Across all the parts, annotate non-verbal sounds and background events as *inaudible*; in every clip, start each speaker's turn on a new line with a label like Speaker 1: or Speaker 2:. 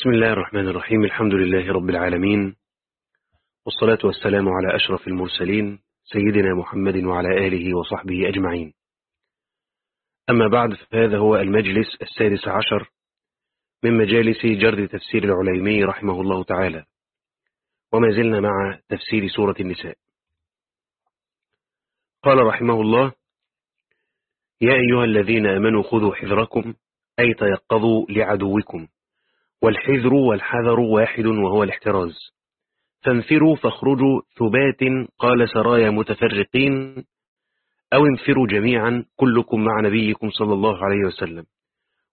Speaker 1: بسم الله الرحمن الرحيم الحمد لله رب العالمين والصلاة والسلام على أشرف المرسلين سيدنا محمد وعلى آله وصحبه أجمعين. أما بعد فهذا هو المجلس السادس عشر من مجالس جرد تفسير العليمي رحمه الله تعالى وما زلنا مع تفسير سورة النساء. قال رحمه الله يا أيها الذين آمنوا خذوا حذركم أي تيقظوا لعدوكم. والحذر والحذر واحد وهو الاحتراز. فانفروا فاخرجوا ثبات قال سرايا متفرقين. أو انفروا جميعا كلكم مع نبيكم صلى الله عليه وسلم.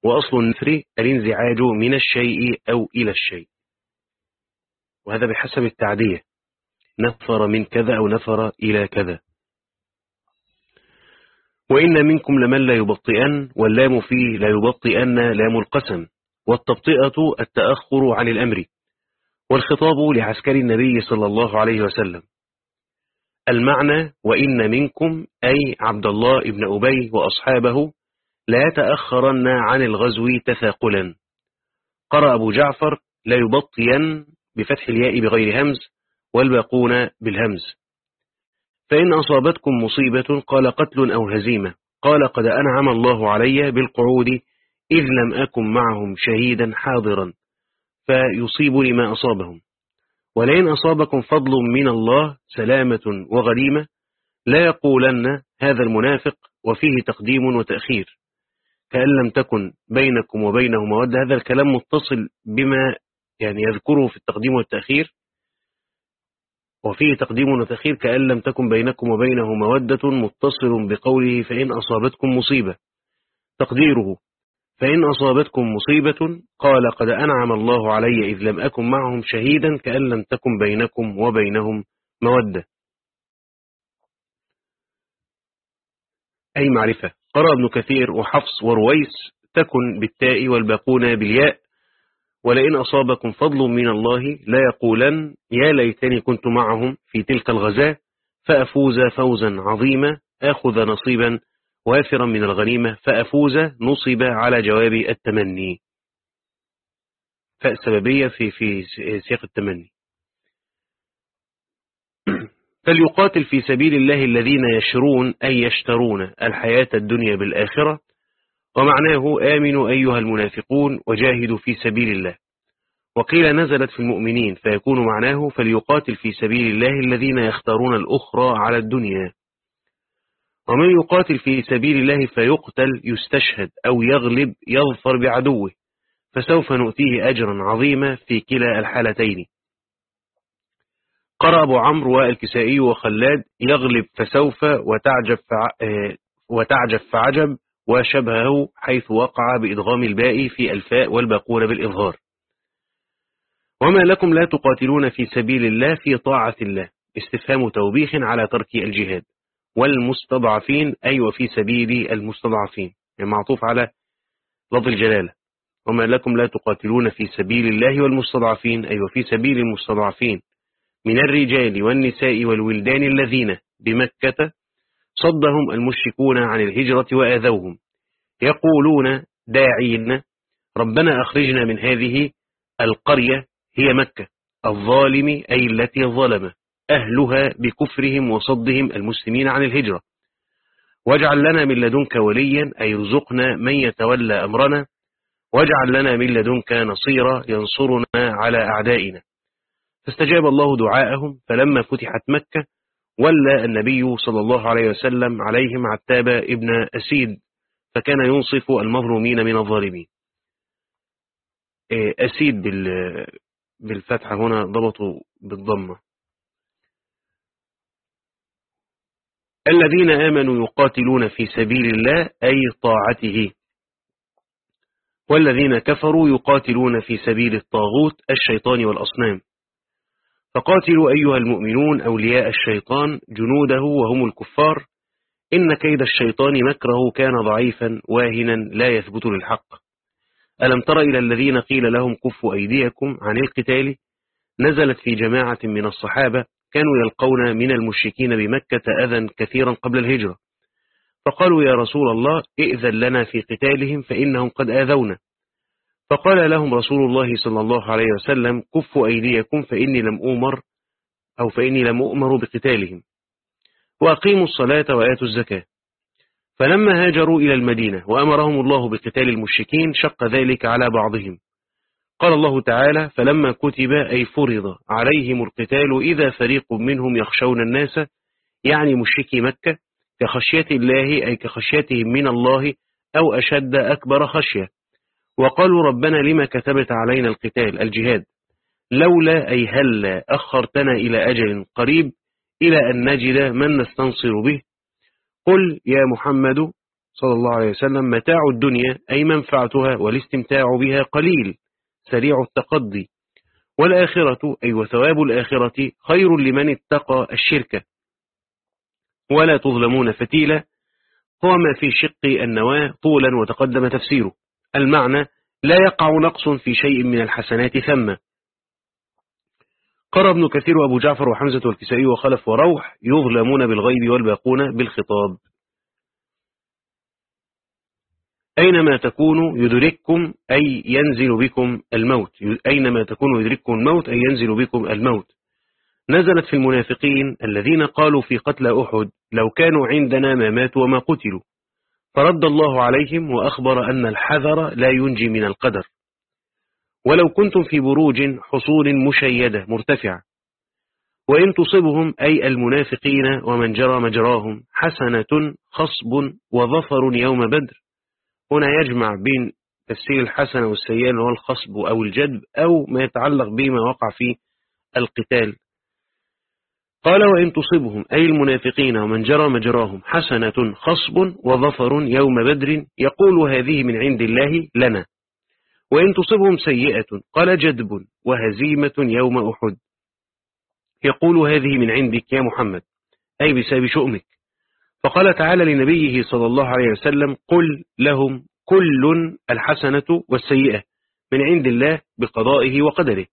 Speaker 1: وأصل النفر الانزعاج من الشيء أو إلى الشيء. وهذا بحسب التعدية. نفر من كذا أو نفر إلى كذا. وإن منكم لمن لا يبطئن واللام فيه لا يبطئن لام القسم. والتبطئة التأخر عن الأمر والخطاب لعسكر النبي صلى الله عليه وسلم. المعنى وإن منكم أي عبد الله ابن أبي وأصحابه لا يتأخرن عن الغزو تثاقلا. قرأ أبو جعفر لا يبطين بفتح الياء بغير همز والباقون بالهمز. فإن أصابتكم مصيبة قال قتل أو هزيمة. قال قد أنعم الله علي بالقعود إذ لم أكن معهم شهيدا حاضرا فيصيبني ما أصابهم. ولئن أصابكم فضل من الله سلامة وغريمة لا يقولن هذا المنافق وفيه تقديم وتأخير. كأن لم تكن بينكم وبينه مودة هذا الكلام متصل بما يعني يذكره في التقديم والتأخير. وفيه تقديم وتأخير كأن لم تكن بينكم وبينه مودة متصل بقوله فإن أصابتكم مصيبة. تقديره فإن أصابتكم مصيبة قال قد أنعم الله علي إذ لم أكن معهم شهيدا كأن لم تكن بينكم وبينهم مودة. أي معرفة. قرأ ابن كثير وحفص ورويس تكن بالتاء والباقون بالياء ولئن أصابكم فضل من الله لا يقولن يا ليتني كنت معهم في تلك الغزاة فأفوز فوزا عظيما أخذ نصيبا وافرا من الغنيمة فأفوز نصب على جواب التمني. فالسببية في في سياق التمني. فليقاتل في سبيل الله الذين يشرون أي يشترون الحياة الدنيا بالآخرة. ومعناه آمنوا أيها المنافقون وجاهدوا في سبيل الله. وقيل نزلت في المؤمنين فيكون معناه فليقاتل في سبيل الله الذين يختارون الأخرى على الدنيا. ومن يقاتل في سبيل الله فيقتل يستشهد أو يغلب يظفر بعدوه فسوف نؤتيه أجرا عظيما في كلا الحالتين. قرأ أبو عمرو والكسائي وخلاد يغلب فسوف وتعجب, فع... وتعجب فعجب وشبهه حيث وقع بإدغام الباء في الفاء والباقون بالإظهار. وما لكم لا تقاتلون في سبيل الله في طاعة الله. استفهام توبيخ على ترك الجهاد. والمستضعفين أي وفي سبيل المستضعفين يعني معطوف على لفظ الجلالة. وما لكم لا تقاتلون في سبيل الله والمستضعفين أي وفي سبيل المستضعفين من الرجال والنساء والولدان الذين بمكة صدهم المشركون عن الهجرة وآذوهم. يقولون داعين ربنا أخرجنا من هذه القرية هي مكة الظالم أي التي ظلم أهلها بكفرهم وصدهم المسلمين عن الهجرة. واجعل لنا من لدنك وليا أي رزقنا من يتولى أمرنا. واجعل لنا من لدنك نصيرا ينصرنا على أعدائنا. فاستجاب الله دعاءهم فلما فتحت مكة ولى النبي صلى الله عليه وسلم عليهم عتاب ابن أسيد فكان ينصف المظلومين من الظالمين. أسيد بالفتحة هنا ضبطوا بالضمة. الذين آمنوا يقاتلون في سبيل الله أي طاعته. والذين كفروا يقاتلون في سبيل الطاغوت الشيطان والأصنام. فقاتلوا أيها المؤمنون أولياء الشيطان جنوده وهم الكفار. إن كيد الشيطان مكره كان ضعيفا واهنا لا يثبت للحق. ألم تر إلى الذين قيل لهم كفوا أيديكم عن القتال؟ نزلت في جماعة من الصحابة كانوا يلقون من المشركين بمكة أذى كثيرا قبل الهجرة. فقالوا يا رسول الله ائذن لنا في قتالهم فإنهم قد آذونا. فقال لهم رسول الله صلى الله عليه وسلم كفوا أيديكم فإني لم أؤمر أو فإني لم أؤمر بقتالهم. وأقيموا الصلاة وآتوا الزكاة. فلما هاجروا إلى المدينة وأمرهم الله بقتال المشركين شق ذلك على بعضهم. قال الله تعالى فلما كتب أي فرض عليهم القتال إذا فريق منهم يخشون الناس يعني مشركي مكة كخشية الله أي كخشيتهم من الله أو أشد أكبر خشية. وقالوا ربنا لما كتبت علينا القتال الجهاد؟ لولا أي هل أخرتنا إلى أجل قريب إلى أن نجد من نستنصر به. قل يا محمد صلى الله عليه وسلم متاع الدنيا أي منفعتها والاستمتاع بها قليل. سريع التقضي. والآخرة أي وثواب الآخرة خير لمن اتقى الشركة ولا تظلمون فتيلا. هو ما في شق النواة طولا وتقدم تفسيره. المعنى لا يقع نقص في شيء من الحسنات ثم. قرأ ابن كثير وأبو جعفر وحمزة والكسائي وخلف وروح يظلمون بالغيب والباقون بالخطاب. أينما تكونوا يدرككم أي ينزل بكم الموت. أينما تكونوا يدرككم الموت أي ينزل بكم الموت. نزلت في المنافقين الذين قالوا في قتل أحد لو كانوا عندنا ما ماتوا وما قتلوا. فرد الله عليهم وأخبر أن الحذر لا ينجي من القدر. ولو كنتم في بروج حصول مشيدة مرتفعة. وإن تصبهم أي المنافقين ومن جرى مجراهم حسنة خصب وظفر يوم بدر. هنا يجمع بين تفسير الحسنة والسيئة هو الخصب أو الجدب أو ما يتعلق بما وقع في القتال. قال وإن تصبهم أي المنافقين ومن جرى مجراهم حسنة خصب وظفر يوم بدر يقول هذه من عند الله لنا. وإن تصبهم سيئة قال جدب وهزيمة يوم أحد. يقول هذه من عندك يا محمد أي بسبب شؤمك. فقال تعالى لنبيه صلى الله عليه وسلم قل لهم كل الحسنة والسيئة من عند الله بقضائه وقدره.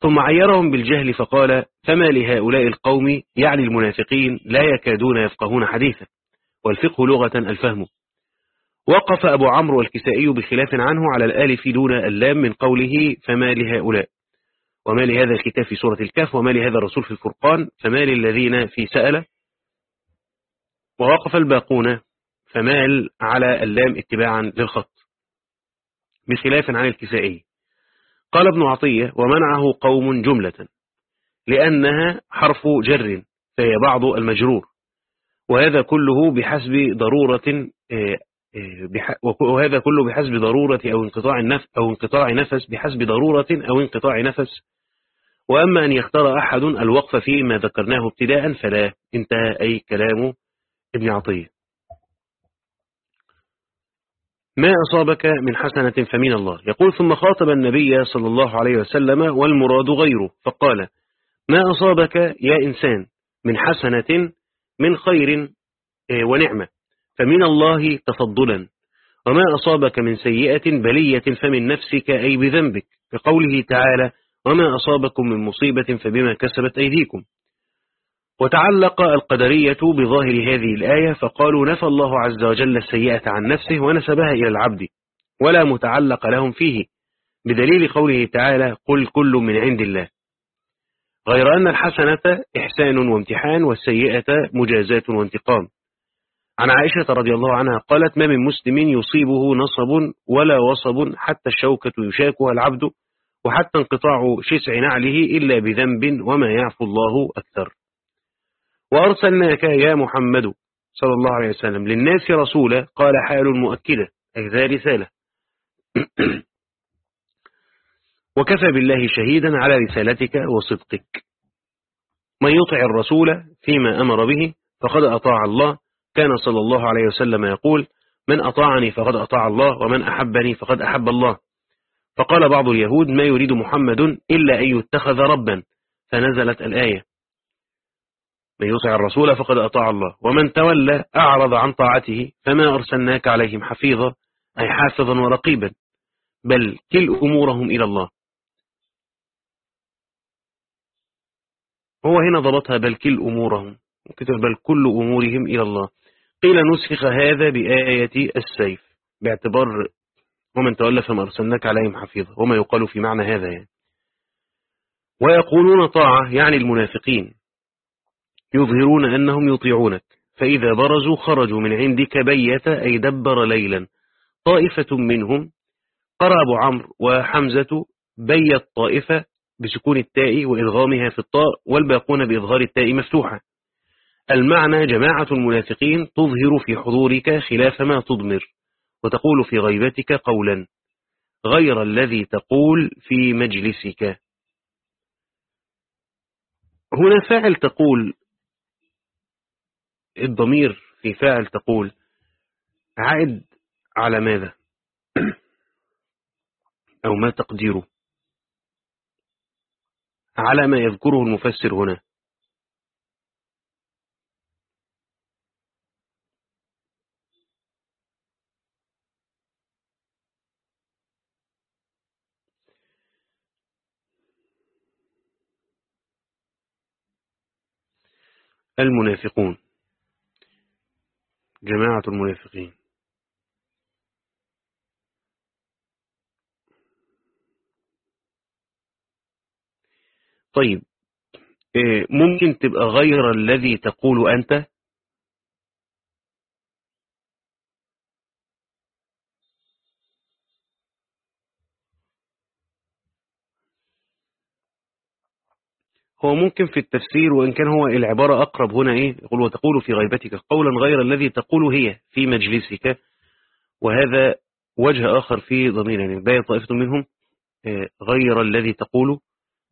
Speaker 1: ثم عيرهم بالجهل فقال فما لهؤلاء القوم يعني المنافقين لا يكادون يفقهون حديثا؟ والفقه لغة الفهم. وقف أبو عمرو والكسائي بخلاف عنه على الآلف دون اللام من قوله فما لهؤلاء؟ وما لهذا الكتاب في سورة الكهف؟ وما لهذا الرسول في الفرقان؟ فما للذين في سأل ووقف الباقون فمال على اللام اتباعا للخط بخلاف عن الكسائي. قال ابن عطية ومنعه قوم جملة لأنها حرف جر فهي بعض المجرور وهذا كله بحسب ضرورة آه، آه، وهذا كله بحسب ضرورة أو انقطاع النفس أو انقطاع نفس بحسب ضرورة أو انقطاع نفس. وأما أن يختار أحد الوقف فيما ذكرناه ابتداء فلا انتهى أي كلام ابن عطية. ما أصابك من حسنة فمن الله؟ يقول ثم خاطب النبي صلى الله عليه وسلم والمراد غيره فقال ما أصابك يا إنسان من حسنة من خير آه، ونعمة فمن الله تفضلا. وما أصابك من سيئة بلية فمن نفسك أي بذنبك؟ كقوله تعالى وما أصابكم من مصيبة فبما كسبت أيديكم. وتعلق القدرية بظاهر هذه الآية فقالوا نفى الله عز وجل السيئة عن نفسه ونسبها إلى العبد ولا متعلق لهم فيه بدليل قوله تعالى قل كل من عند الله. غير أن الحسنة إحسان وامتحان والسيئة مجازات وانتقام. عن عائشة رضي الله عنها قالت ما من مسلم يصيبه نصب ولا وصب حتى الشوكة يشاكها العبد وحتى انقطاع شسع نعله إلا بذنب وما يعفو الله أكثر. وأرسلناك يا محمد صلى الله عليه وسلم للناس رسولا. قال حال مؤكدة ذا رسالة. *clears throat* وكفى بالله شهيدا على رسالتك وصدقك. من يطع الرسول فيما أمر به فقد أطاع الله. كان صلى الله عليه وسلم يقول من أطاعني فقد أطاع الله ومن أحبني فقد أحب الله. فقال بعض اليهود ما يريد محمد إلا أن يتخذ ربا. فنزلت الآية. من يطع الرسول فقد أطاع الله. ومن تولى أعرض عن طاعته فما أرسلناك عليهم حفيظا أي حافظا ورقيبا. بل كل أمورهم إلى الله. هو هنا ضبطها بل كل أمورهم. وكتب بل كل أمورهم إلى الله. قيل نسخ هذا بآية السيف باعتبار ومن تولى فما أرسلناك عليهم حفيظا. وما يقال في معنى هذا يعني. ويقولون طاعة يعني المنافقين. يظهرون أنهم يطيعونك. فإذا برزوا خرجوا من عندك بيت أي دبر ليلا. طائفة منهم قرأ أبو عمرو وحمزة بيت طائفة بسكون التاء وإدغامها في الطاء والباقون بإظهار التاء مفتوحة. المعنى جماعة المنافقين تظهر في حضورك خلاف ما تضمر وتقول في غيبتك قولا غير الذي تقول في مجلسك. هنا فاعل تقول الضمير في فاعل تقول عائد على ماذا؟ *clears throat* أو ما تقديره. على ما يذكره المفسر هنا. المنافقون. جماعة المنافقين. طيب إيه، ممكن تبقى غير الذي تقول أنت؟ هو ممكن في التفسير وإن كان هو العبارة أقرب هنا إيه؟ يقول وتقول في غيبتك قولا غير الذي تقول هي في مجلسك. وهذا وجه آخر في ضمير يعني باقي طائفة منهم إيه، غير الذي تقول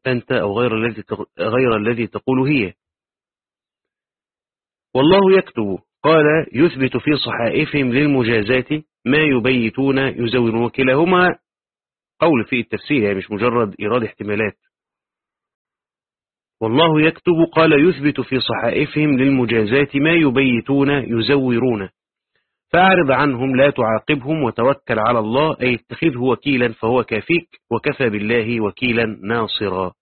Speaker 1: أنت أو غير الذي غير الذي تقول هي. والله يكتب قال يثبت في صحائفهم للمجازات ما يبيتون يزورون وكلاهما. قول في التفسير يعني مش مجرد إيراد احتمالات. والله يكتب قال يثبت في صحائفهم للمجازات ما يبيتون يزورون. فأعرض عنهم لا تعاقبهم وتوكل على الله أي اتخذه وكيلا فهو كافيك وكفى بالله وكيلا ناصرا.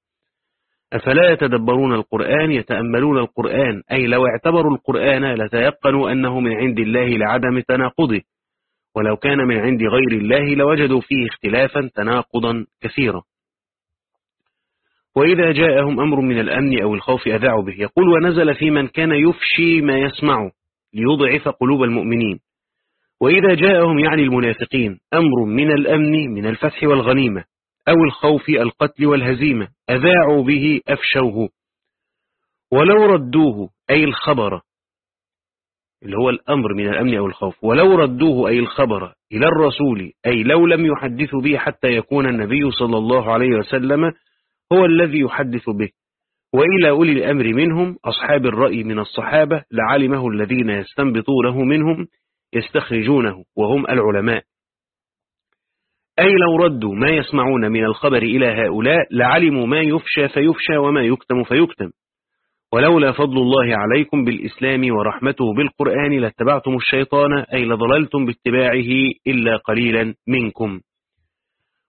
Speaker 1: أفلا يتدبرون القرآن؟ يتأملون القرآن. أي لو اعتبروا القرآن لتيقنوا أنه من عند الله لعدم تناقضه. ولو كان من عند غير الله لوجدوا فيه اختلافا تناقضا كثيرا. وإذا جاءهم أمر من الأمن أو الخوف أذاعوا به. يقول ونزل في من كان يفشي ما يسمع ليضعف قلوب المؤمنين. وإذا جاءهم يعني المنافقين أمر من الأمن من الفتح والغنيمة أو الخوف القتل والهزيمة. أذاعوا به أفشوه. ولو ردوه أي الخبر اللي هو الأمر من الأمن أو الخوف. ولو ردوه أي الخبر إلى الرسول أي لو لم يحدثوا به حتى يكون النبي صلى الله عليه وسلم هو الذي يحدث به. وإلى أولي الأمر منهم أصحاب الرأي من الصحابة لعلمه الذين يستنبطونه منهم يستخرجونه وهم العلماء. أي لو ردوا ما يسمعون من الخبر إلى هؤلاء لعلموا ما يفشى فيفشى وما يكتم فيكتم. ولولا فضل الله عليكم بالإسلام ورحمته بالقرآن لاتبعتم الشيطان أي لضللتم باتباعه إلا قليلا منكم.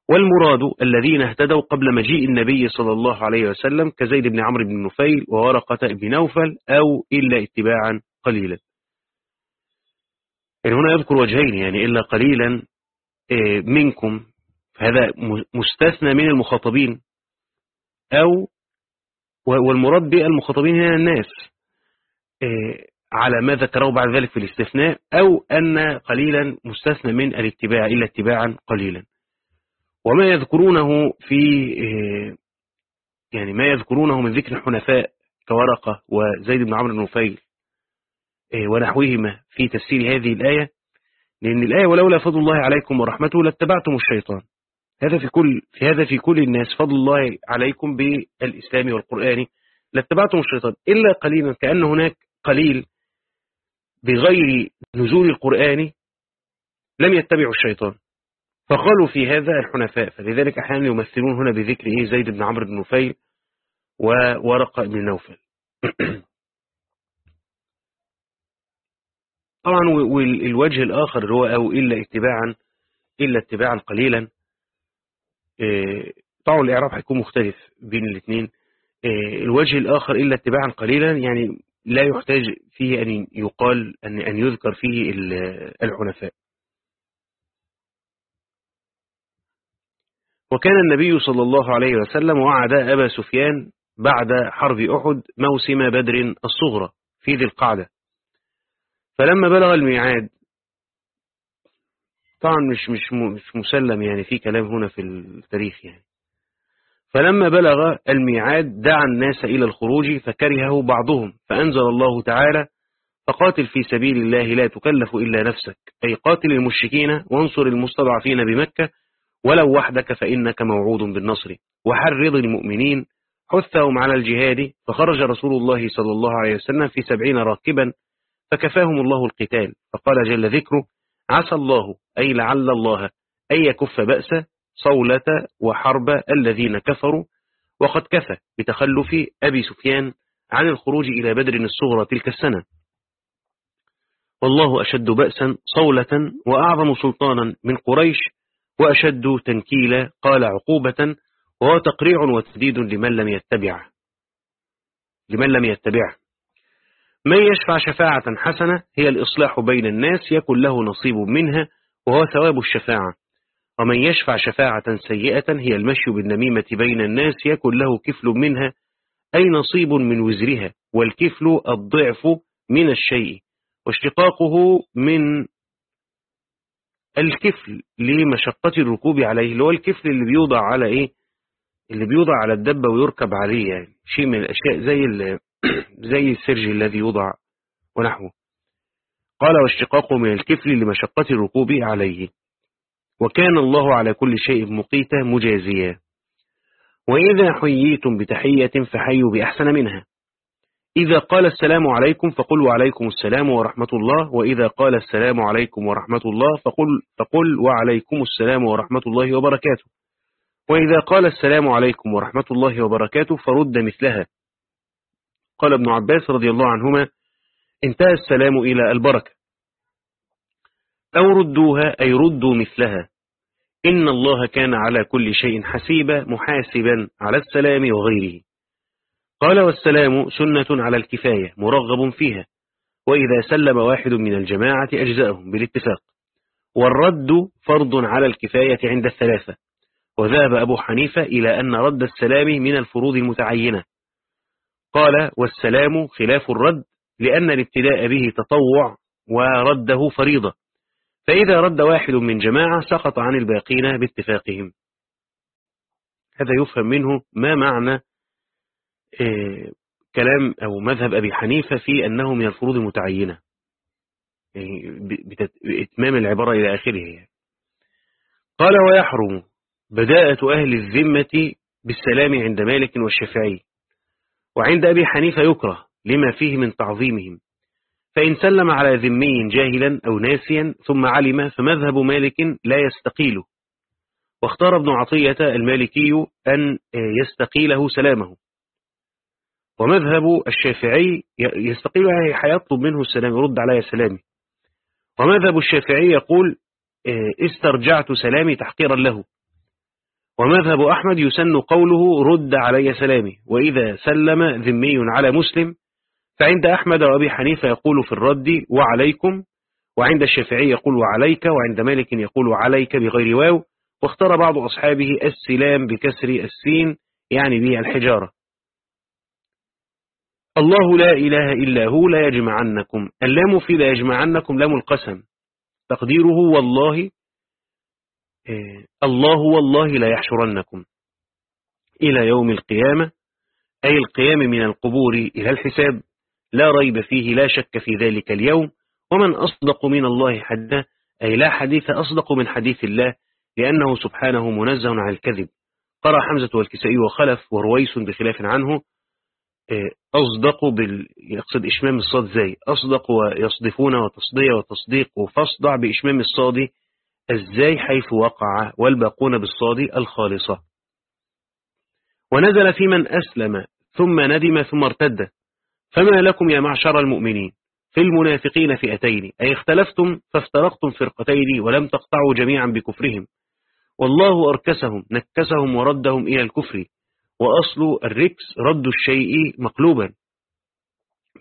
Speaker 1: والمراد الذين اهتدوا قبل مجيء النبي صلى الله عليه وسلم كزيد بن عمرو بن نفيل وورقة بن نوفل أو إلا اتباعا قليلا. يعني هنا يذكر وجهين يعني إلا قليلا آه، منكم هذا مستثنى من المخاطبين أو والمراد بالمخاطبين هنا الناس آه، على ما ذكره بعد ذلك في الاستثناء أو أن قليلا مستثنى من الاتباع إلا اتباعا قليلا. وما يذكرونه في آه، يعني ما يذكرونه من ذكر الحنفاء كورقة وزيد بن عمرو بن نفيل ونحوهما في تفسير هذه الآية لأن الآية ولولا فضل الله عليكم ورحمته لاتبعتم الشيطان. هذا في كل في هذا في كل الناس فضل الله عليكم بالإسلام والقرآن لاتبعتم الشيطان إلا قليلا كأن هناك قليل بغير نزول القرآن لم يتبعوا الشيطان. فقالوا في هذا الحنفاء. فلذلك أحيانا يمثلون هنا بذكر إيه؟ زيد بن عمرو بن نفيل وورقة بن نوفل. *coughs* طبعا والوجه الآخر هو أو إلا اتباعا إلا اتباعا قليلا آه، طبعا الإعراب هيكون مختلف بين الاثنين آه، الوجه الآخر إلا اتباعا قليلا يعني لا يحتاج فيه أن يقال أن أن يذكر فيه الحنفاء. وكان النبي صلى الله عليه وسلم وعد أبا سفيان بعد حرب أحد موسم بدر الصغرى في ذي القعدة. فلما بلغ الميعاد طبعا مش مش مش مسلم يعني في كلام هنا في التاريخ يعني. فلما بلغ الميعاد دعا الناس إلى الخروج فكرهه بعضهم فأنزل الله تعالى فقاتل في سبيل الله لا تكلف إلا نفسك. أي قاتل المشركين وانصر المستضعفين بمكة ولو وحدك فإنك موعود بالنصر. وحرض المؤمنين. حثهم على الجهاد. فخرج رسول الله صلى الله عليه وسلم في سبعين راكبا. فكفاهم الله القتال. فقال جل ذكره عسى الله أي لعل الله أن يكف بأس صولة وحرب الذين كفروا. وقد كفى بتخلف أبي سفيان عن الخروج إلى بدر الصغرى تلك السنة. والله أشد بأسا صولة وأعظم سلطانا من قريش. وأشد تنكيلا قال عقوبة وهو تقريع وتديد لمن لم يتبعه. لمن لم يتبعه. من يشفع شفاعة حسنة هي الإصلاح بين الناس يكن له نصيب منها وهو ثواب الشفاعة. ومن يشفع شفاعة سيئة هي المشي بالنميمة بين الناس يكن له كفل منها أي نصيب من وزرها والكفل الضعف من الشيء واشتقاقه من الكفل لمشقة الركوب عليه اللي هو الكفل اللي بيوضع على إيه؟ اللي بيوضع على الدبة ويركب عليه يعني شيء من الأشياء زي *clears throat* زي السرج الذي يوضع ونحوه. قال واشتقاقه من الكفل لمشقة الركوب عليه. وكان الله على كل شيء مقيتا مجازيا. وإذا حييتم بتحية فحيوا بأحسن منها. إذا قال السلام عليكم فقل وعليكم السلام ورحمة الله وإذا قال السلام عليكم ورحمة الله فقل, فقل وعليكم السلام ورحمة الله وبركاته. وإذا قال السلام عليكم ورحمة الله وبركاته فرد مثلها. قال ابن عباس رضي الله عنهما انتهى السلام إلى البركة. أو ردوها أي ردوا مثلها. إن الله كان على كل شيء حسيبا محاسبا على السلام وغيره. قال والسلام سنة على الكفاية مرغب فيها. وإذا سلم واحد من الجماعة أجزاءهم بالاتفاق. والرد فرض على الكفاية عند الثلاثة. وذهب أبو حنيفة إلى أن رد السلام من الفروض المتعينة. قال والسلام خلاف الرد لأن الابتداء به تطوع ورده فريضة. فإذا رد واحد من جماعة سقط عن الباقين باتفاقهم. هذا يفهم منه ما معنى كلام أو مذهب أبي حنيفة في أنه من الفروض المتعينة. يعني بإتمام العبارة إلى آخره. قال ويحرم بداءة أهل الذمة بالسلام عند مالك والشافعي. وعند أبي حنيفة يكره لما فيه من تعظيمهم. فإن سلم على ذمي جاهلا أو ناسيا ثم علم فمذهب مالك لا يستقيله. واختار ابن عطية المالكي أن يستقيله سلامه. ومذهب الشافعي يستقيل حيطلب منه السلام يرد علي سلامي. ومذهب الشافعي يقول استرجعت سلامي تحقيرا له. ومذهب أحمد يسن قوله رد علي سلامي. وإذا سلم ذمي على مسلم فعند أحمد وأبي حنيفة يقول في الرد وعليكم. وعند الشافعي يقول وعليك. وعند مالك يقول عليك بغير واو. واختار بعض أصحابه السلام بكسر السين يعني به الحجارة الله لا إله إلا هو لا يجمعنكم. اللام في لا يجمعنكم لام القسم. تقديره والله إيه الله والله لا يحشرنكم. إلى يوم القيامة أي القيام من القبور إلى الحساب لا ريب فيه لا شك في ذلك اليوم. ومن أصدق من الله حدا أي لا حديث أصدق من حديث الله لأنه سبحانه منزه عن الكذب. قرأ حمزة والكسائي وخلف ورويس بخلاف عنه. إيه، أصدق بال... يقصد إشمام الصاد زي أصدق ويصدفون وتصدية وتصديق وفصدع بإشمام الصاد الزاي حيث وقع والباقون بالصاد الخالصة. ونزل في من أسلم ثم ندم ثم ارتد. فما لكم يا معشر المؤمنين في المنافقين فئتين أي اختلفتم فافترقتم فرقتين ولم تقطعوا جميعا بكفرهم. والله أركسهم نكسهم وردهم إلى الكفر. وأصل الركس رد الشيء مقلوبا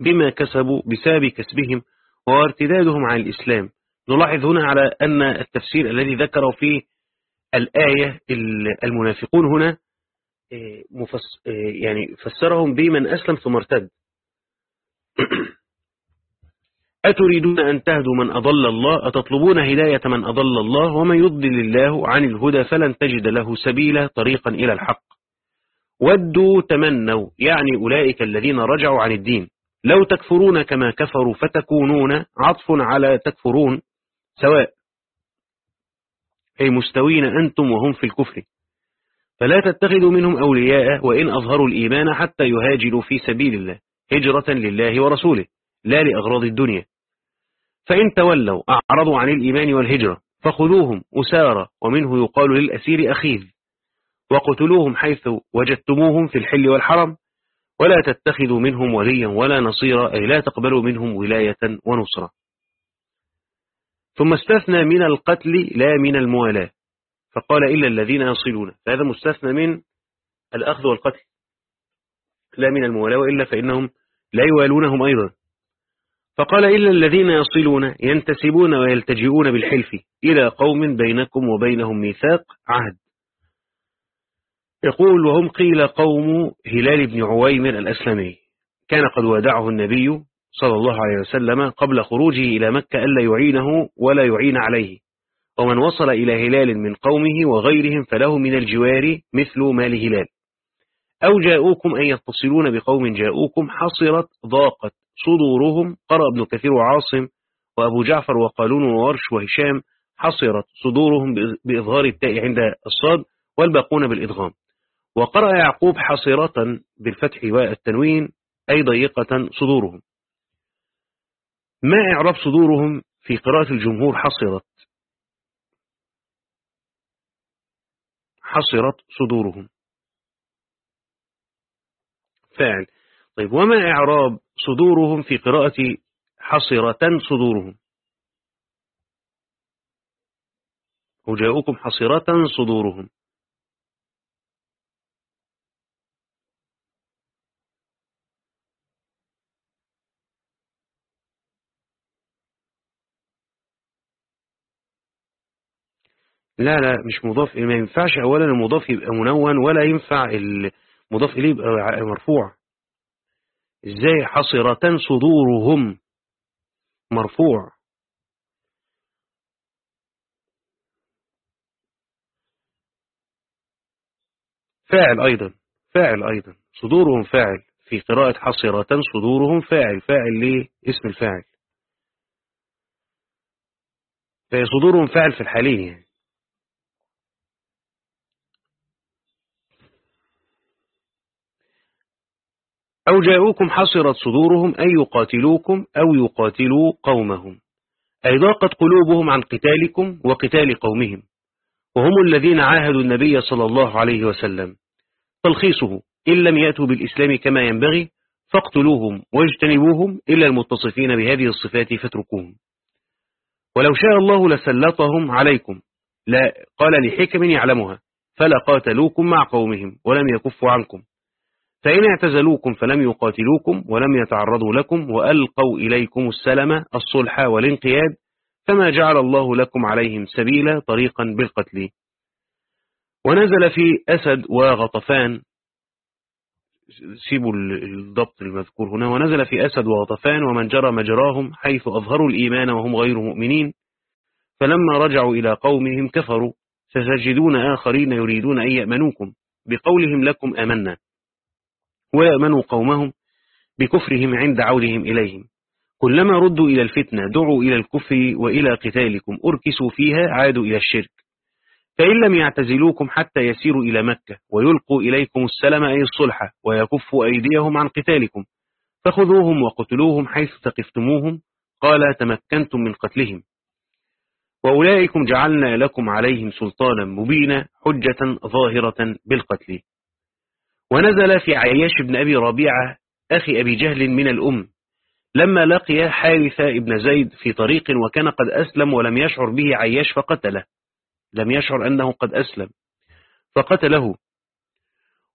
Speaker 1: بما كسبوا بسبب كسبهم وارتدادهم عن الإسلام. نلاحظ هنا على أن التفسير الذي ذكره فيه الآية المنافقون هنا مفس يعني فسرهم بمن أسلم ثم ارتد. *clears throat* أتريدون أن تهدوا من أضل الله؟ أتطلبون هداية من أضل الله؟ ومن يضلل الله عن الهدى فلن تجد له سبيلا طريقا إلى الحق. ودوا تمنوا يعني أولئك الذين رجعوا عن الدين. لو تكفرون كما كفروا فتكونون عطف على تكفرون سواء أي مستوين أنتم وهم في الكفر. فلا تتخذوا منهم أولياء وإن أظهروا الإيمان حتى يهاجروا في سبيل الله هجرة لله ورسوله لا لأغراض الدنيا. فإن تولوا أعرضوا عن الإيمان والهجرة فخذوهم أسارة ومنه يقال للأسير أخيذ. وقتلوهم حيث وجدتموهم في الحل والحرم ولا تتخذوا منهم وليا ولا نصيرا أي لا تقبلوا منهم ولاية ونصرة. ثم استثنى من القتل لا من الموالاة. فقال إلا الذين يصلون. فهذا مستثنى من الأخذ والقتل لا من الموالاة وإلا فإنهم لا يوالونهم أيضا. فقال إلا الذين يصلون ينتسبون ويلتجئون بالحلف إلى قوم بينكم وبينهم ميثاق عهد. يقول وهم قيل قوم هلال بن عويمر الأسلمي. كان قد ودعه النبي صلى الله عليه وسلم قبل خروجه إلى مكة ألا يعينه ولا يعين عليه. ومن وصل إلى هلال من قومه وغيرهم فله من الجوار مثل مال هلال. أو جاءوكم أن يتصلون بقوم جاءوكم حصرت ضاقت صدورهم. قرأ ابن كثير وعاصم وأبو جعفر وقالون وورش وهشام حصرت صدورهم بإظهار التاء عند الصاد والباقون بالإدغام وقرأ يعقوب حصيرة بالفتح والتنوين أي ضيقة صدورهم. ما إعراب صدورهم في قراءة الجمهور حصرت؟ حصرت صدورهم. فاعل. طيب وما إعراب صدورهم في قراءة حصرة صدورهم؟ وجاءكم حصرة صدورهم. لا لا مش مضاف ما ينفعش اولا المضاف يبقى منون ولا ينفع المضاف إليه يبقى مرفوع. إزاي؟ حصرة صدورهم مرفوع. فاعل أيضا فاعل أيضا. صدورهم فاعل. في قراءة حصرة صدورهم فاعل. فاعل ليه؟ اسم الفاعل. صدورهم فاعل في الحالين يعني. أو جاءوكم حصرت صدورهم أي يقاتلوكم أو يقاتلوا قومهم. أي ضاقت قلوبهم عن قتالكم وقتال قومهم. وهم الذين عاهدوا النبي صلى الله عليه وسلم. تلخيصه إن لم يأتوا بالإسلام كما ينبغي فاقتلوهم واجتنبوهم إلا المتصفين بهذه الصفات فاتركوهم. ولو شاء الله لسلطهم عليكم. لا قال لحكم يعلمها فلا قاتلوكم مع قومهم ولم يكفوا عنكم. فإن اعتزلوكم فلم يقاتلوكم ولم يتعرضوا لكم وألقوا إليكم السلم الصلح والانقياد فما جعل الله لكم عليهم سبيلا طريقا بالقتل. ونزل في أسد وغطفان سيبوا الضبط المذكور هنا ونزل في أسد وغطفان ومن جرى مجراهم حيث أظهروا الإيمان وهم غير مؤمنين فلما رجعوا إلى قومهم كفروا فسجدون آخرين يريدون أن يأمنوكم بقولهم لكم أمنا. ويأمنوا قومهم بكفرهم عند عودهم إليهم. كلما ردوا إلى الفتنة دعوا إلى الكفر وإلى قتالكم. أركسوا فيها عادوا إلى الشرك. فإن لم يعتزلوكم حتى يسيروا إلى مكة ويلقوا إليكم السلام أي الصلح ويكفوا أيديهم عن قتالكم. فخذوهم وقتلوهم حيث تقفتموهم قال تمكنتم من قتلهم. وأولئكم جعلنا لكم عليهم سلطانا مبينا حجة ظاهرة بالقتل. ونزل في عياش بن أبي ربيعة أخي أبي جهل من الأم. لما لقي حارثة ابن زيد في طريق وكان قد أسلم ولم يشعر به عياش فقتله. لم يشعر أنه قد أسلم. فقتله.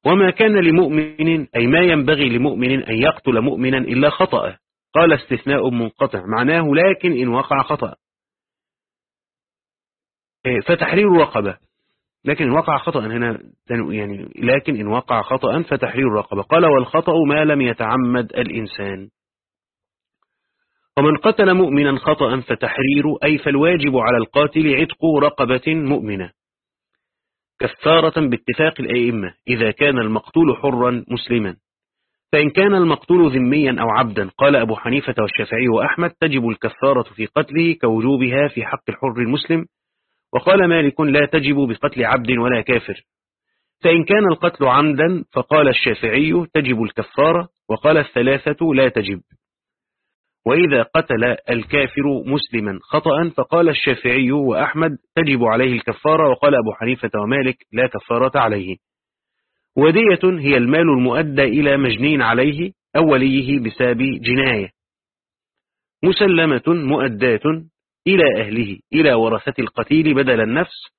Speaker 1: وما كان لمؤمن أي ما ينبغي لمؤمن أن يقتل مؤمنا إلا خطأ قال استثناء منقطع. معناه لكن إن وقع خطأ. فتحرير رقبة. لكن إن وقع خطأ هنا يعني لكن إن وقع خطأ فتحرير الرقبة. قال والخطأ ما لم يتعمد الإنسان. ومن قتل مؤمنا خطأ فتحرير أي فالواجب على القاتل عتق رقبة مؤمنة. كفارة باتفاق الأئمة إذا كان المقتول حرا مسلما. فإن كان المقتول ذميا أو عبدا قال أبو حنيفة والشافعي وأحمد تجب الكفارة في قتله كوجوبها في حق الحر المسلم وقال مالك لا تجب بقتل عبد ولا كافر. فإن كان القتل عمدا فقال الشافعي تجب الكفارة وقال الثلاثة لا تجب. وإذا قتل الكافر مسلما خطأ فقال الشافعي وأحمد تجب عليه الكفارة وقال أبو حنيفة ومالك لا كفارة عليه. ودية هي المال المؤدى إلى مجنين عليه أو وليه بساب جناية. مسلمة مؤداة إلى أهله إلى ورثة القتيل بدل النفس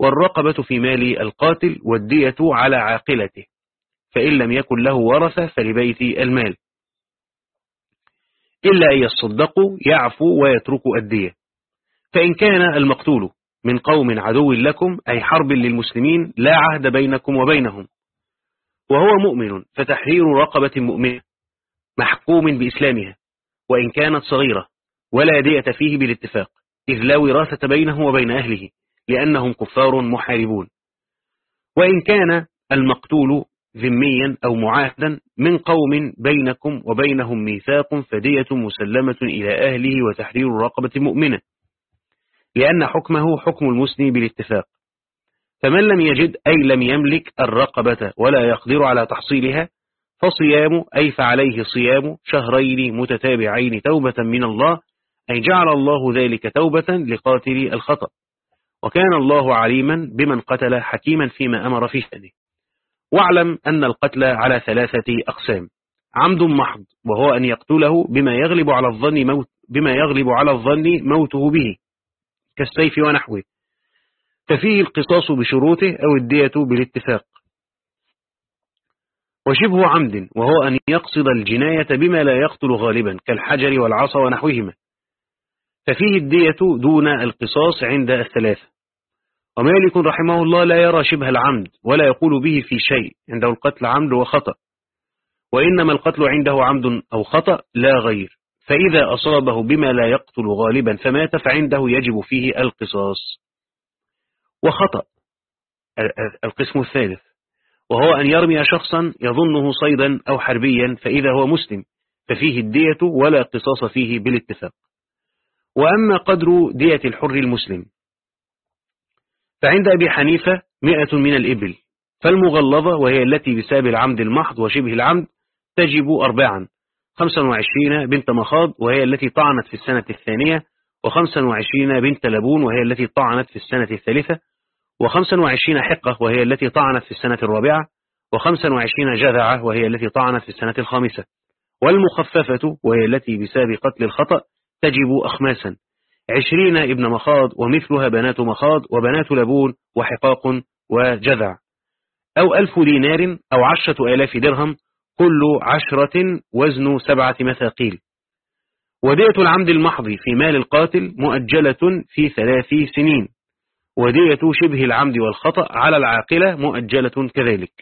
Speaker 1: والرقبة في مال القاتل والدية على عاقلته فإن لم يكن له ورثة فلبيت المال. إلا أن يصدقوا يعفو ويتركوا الدية. فإن كان المقتول من قوم عدو لكم أي حرب للمسلمين لا عهد بينكم وبينهم. وهو مؤمن فتحرير رقبة مؤمنة محكوم بإسلامها وإن كانت صغيرة. ولا دية فيه بالاتفاق إذ لا وراثة بينه وبين أهله لأنهم كفار محاربون. وإن كان المقتول ذميا أو معاهدا من قوم بينكم وبينهم ميثاق فدية مسلمة إلى أهله وتحرير رقبة مؤمنة لأن حكمه حكم المسلم بالاتفاق. فمن لم يجد أي لم يملك الرقبة ولا يقدر على تحصيلها فصيام أي فعليه صيام شهرين متتابعين توبة من الله أي جعل الله ذلك توبة لقاتل الخطأ. وكان الله عليما بمن قتل حكيما فيما أمر في شأنه. واعلم أن القتل على ثلاثة أقسام. عمد محض وهو أن يقتله بما يغلب على الظن موت بما يغلب على الظن موته به كالسيف ونحوه. ففيه القصاص بشروطه أو الدية بالاتفاق. وشبه عمد وهو أن يقصد الجناية بما لا يقتل غالبا كالحجر والعصا ونحوهما. ففيه الدية دون القصاص عند الثلاثة. ومالك رحمه الله لا يرى شبه العمد ولا يقول به في شيء عنده القتل عمد وخطأ. وإنما القتل عنده عمد أو خطأ لا غير. فإذا أصابه بما لا يقتل غالبا فمات فعنده يجب فيه القصاص. وخطأ القسم الثالث. وهو أن يرمي شخصا يظنه صيدا أو حربيا فإذا هو مسلم ففيه الدية ولا قصاص فيه بالاتفاق. وأما قدر دية الحر المسلم فعند أبي حنيفة مئة من الإبل فالمغلظة وهي التي بسبب العمد المحض وشبه العمد تجب أربعا 25 بنت مخاض وهي التي طعنت في السنة الثانية و25 بنت لبون وهي التي طعنت في السنة الثالثة و25 حقة وهي التي طعنت في السنة الرابعة و25 جذعة وهي التي طعنت في السنة الخامسة والمخففة وهي التي بسبب قتل الخطأ تجب أخماسا. عشرين ابن مخاض ومثلها بنات مخاض وبنات لبون وحقاق وجذع. أو ألف دينار أو عشرة آلاف درهم كل عشرة وزن سبعة مثاقيل. ودية العمد المحض في مال القاتل مؤجلة في ثلاث سنين. ودية شبه العمد والخطأ على العاقلة مؤجلة كذلك.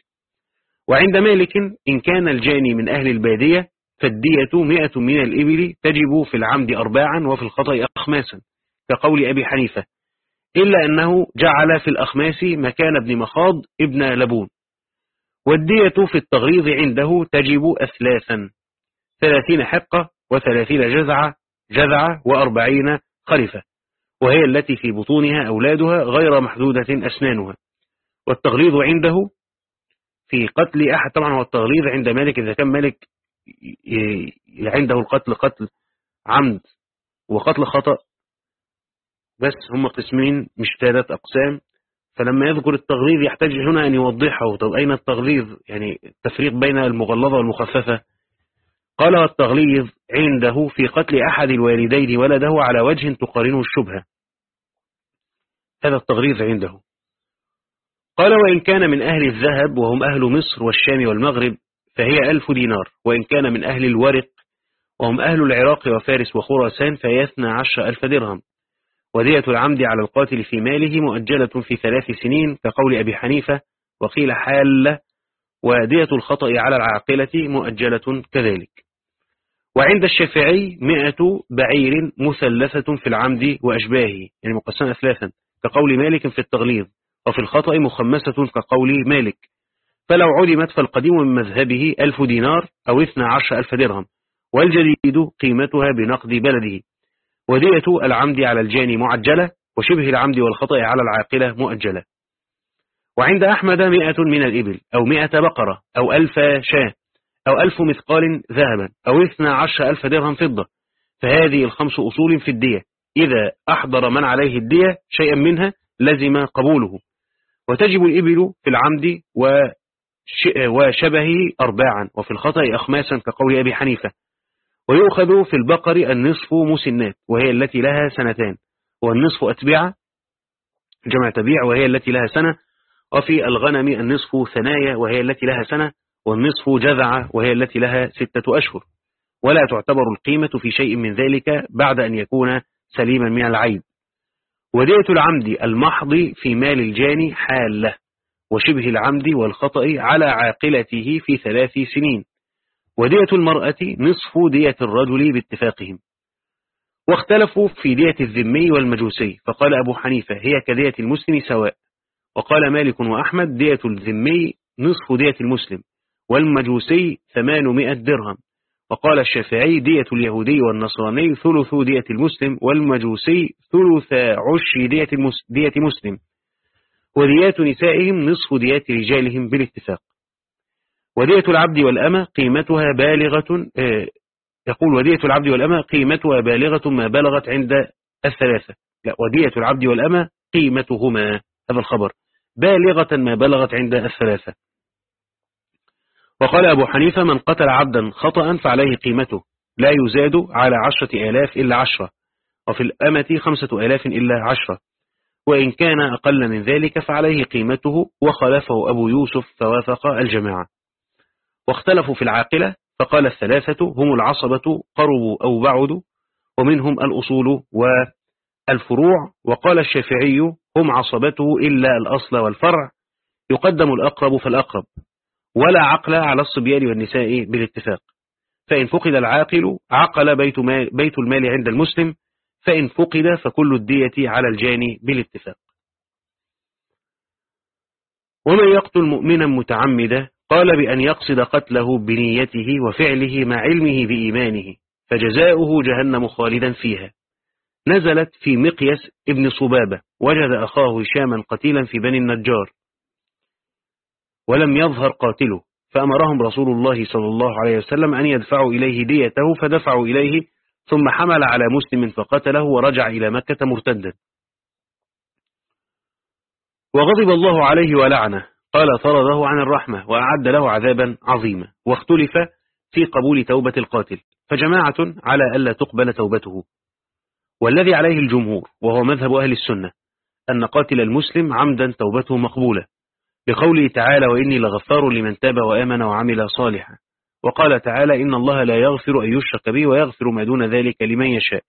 Speaker 1: وعند مالك إن كان الجاني من أهل البادية فالدية مئة من الإبل تجب في العمد أرباعا وفي الخطأ أخماسا. كقول أبي حنيفة إلا أنه جعل في الأخماس مكان ابن مخاض ابن لبون. والدية في التغريض عنده تجب أثلاثا ثلاثين حقة وثلاثين جزعة جذعة وأربعين خلفة وهي التي في بطونها أولادها غير محدودة أسنانها. والتغليظ عنده في قتل أحد طبعا هو التغليظ عند مالك إذا كان مالك عنده القتل قتل عمد وقتل خطأ. بس هم قسمين مش ثلاث أقسام. فلما يذكر التغليظ يحتاج هنا أن يوضحه. طب أين التغليظ؟ يعني التفريق بين المغلظة والمخففة. قال التغليظ عنده في قتل أحد الوالدين ولده على وجه تقارنه الشبهة. هذا التغليظ عنده. قال وإن كان من أهل الذهب وهم أهل مصر والشام والمغرب فهي ألف دينار وإن كان من أهل الورق وهم أهل العراق وفارس وخراسان فهي اثنى عشر ألف درهم. ودية العمد على القاتل في ماله مؤجلة في ثلاث سنين كقول أبي حنيفة وقيل حال ودية الخطأ على العاقلة مؤجلة كذلك. وعند الشافعي مئة بعير مثلثة في العمد وأشباهه يعني مقسمة ثلاثا كقول مالك في التغليظ وفي الخطأ مخمسة كقول مالك. فلو علمت فالقديم من مذهبه ألف دينار أو اثنى عشر ألف درهم والجديد قيمتها بنقد بلده. ودية العمد على الجاني معجلة وشبه العمد والخطأ على العاقلة مؤجلة. وعند أحمد مئة من الإبل أو مئة بقرة أو ألف شاة أو ألف مثقال ذهبا أو اثنى عشر ألف درهم فضة. فهذه الخمس أصول في الدية. إذا أحضر من عليه الدية شيئا منها لزم قبوله. وتجب الإبل في العمد وشبهه أرباعا وفي الخطأ أخماسا كقول أبي حنيفة. ويؤخذ في البقر النصف مسنات وهي التي لها سنتان. والنصف أتبعة جمع تبيع وهي التي لها سنة. وفي الغنم النصف ثنايا وهي التي لها سنة. والنصف جذعة وهي التي لها ستة أشهر. ولا تعتبر القيمة في شيء من ذلك بعد أن يكون سليما من العيب. ودية العمد المحض في مال الجاني حالة. وشبه العمد والخطأ على عاقلته في ثلاث سنين. ودية المرأة نصف دية الرجل باتفاقهم. واختلفوا في دية الذمي والمجوسي. فقال أبو حنيفة هي كدية المسلم سواء. وقال مالك وأحمد دية الذمي نصف دية المسلم. والمجوسي ثمانمائة درهم. وقال الشافعي دية اليهودي والنصراني ثلث دية المسلم والمجوسي ثلث عش دية, دية مسلم. وديات نسائهم نصف ديات رجالهم بالاتفاق. ودية العبد والأمة قيمتها بالغة آه، يقول ودية العبد والأمة قيمتها بالغة ما بلغت عند الثلاثة. لا ودية العبد والأمة قيمتهما. هذا الخبر. بالغة ما بلغت عند الثلاثة. وقال أبو حنيفة من قتل عبدا خطأ فعليه قيمته. لا يزاد على عشرة آلاف إلا عشرة وفي الأمة خمسة آلاف إلا عشرة. وإن كان أقل من ذلك فعليه قيمته وخلفه أبو يوسف فوافق الجماعة. واختلفوا في العاقلة فقال الثلاثة هم العصبة قربوا أو بعدوا ومنهم الأصول والفروع. وقال الشافعي هم عصبته إلا الأصل والفرع يقدم الأقرب فالأقرب ولا عقل على الصبيان والنساء بالاتفاق. فإن فقد العاقل عقل بيت, بيت المال عند المسلم فإن فقد فكل الدية على الجاني بالاتفاق. ومن يقتل مؤمنا متعمدا قال بأن يقصد قتله بنيته وفعله مع علمه بإيمانه فجزاؤه جهنم خالدا فيها. نزلت في مقيس ابن صبابة وجد أخاه هشاما قتيلا في بني النجار ولم يظهر قاتله فأمرهم رسول الله صلى الله عليه وسلم أن يدفعوا إليه ديته فدفعوا إليه ثم حمل على مسلم فقتله ورجع إلى مكة مرتدا. وغضب الله عليه ولعنه. قال طرده عن الرحمة وأعد له عذابا عظيما. واختلف في قبول توبة القاتل. فجماعة على ألا تقبل توبته. والذي عليه الجمهور وهو مذهب أهل السنة أن قاتل المسلم عمدا توبته مقبولة. بقوله تعالى وإني لغفار لمن تاب وآمن وعمل صالحا. وقال تعالى إن الله لا يغفر أن يشرك به ويغفر ما دون ذلك لمن يشاء.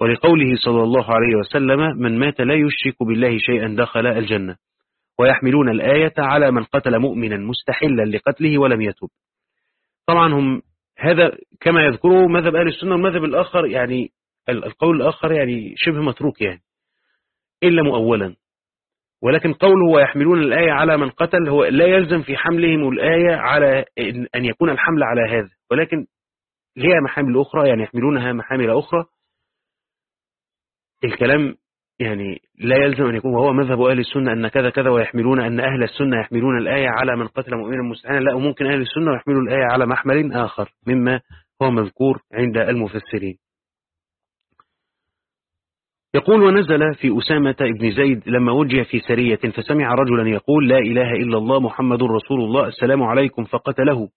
Speaker 1: ولقوله صلى الله عليه وسلم من مات لا يشرك بالله شيئا دخل الجنة. ويحملون الآية على من قتل مؤمنا مستحلا لقتله ولم يتب طبعا هم هذا كما يذكره مذهب أهل السنة والمذهب الآخر يعني القول الآخر يعني شبه متروك يعني. إلا مؤولا. ولكن قوله ويحملون الآية على من قتل هو لا يلزم في حملهم الآية على أن يكون الحمل على هذا. ولكن لها محامل أخرى يعني يحملونها محامل أخرى. الكلام يعني لا يلزم أن يكون وهو مذهب أهل السنة أن كذا كذا ويحملون أن أهل السنة يحملون الآية على من قتل مؤمنا مستحيلا لا وممكن أهل السنة يحملوا الآية على محمل آخر مما هو مذكور عند المفسرين. يقول ونزل في أسامة بن زيد لما وجه في سرية فسمع رجلا يقول لا إله إلا الله محمد رسول الله السلام عليكم فقتله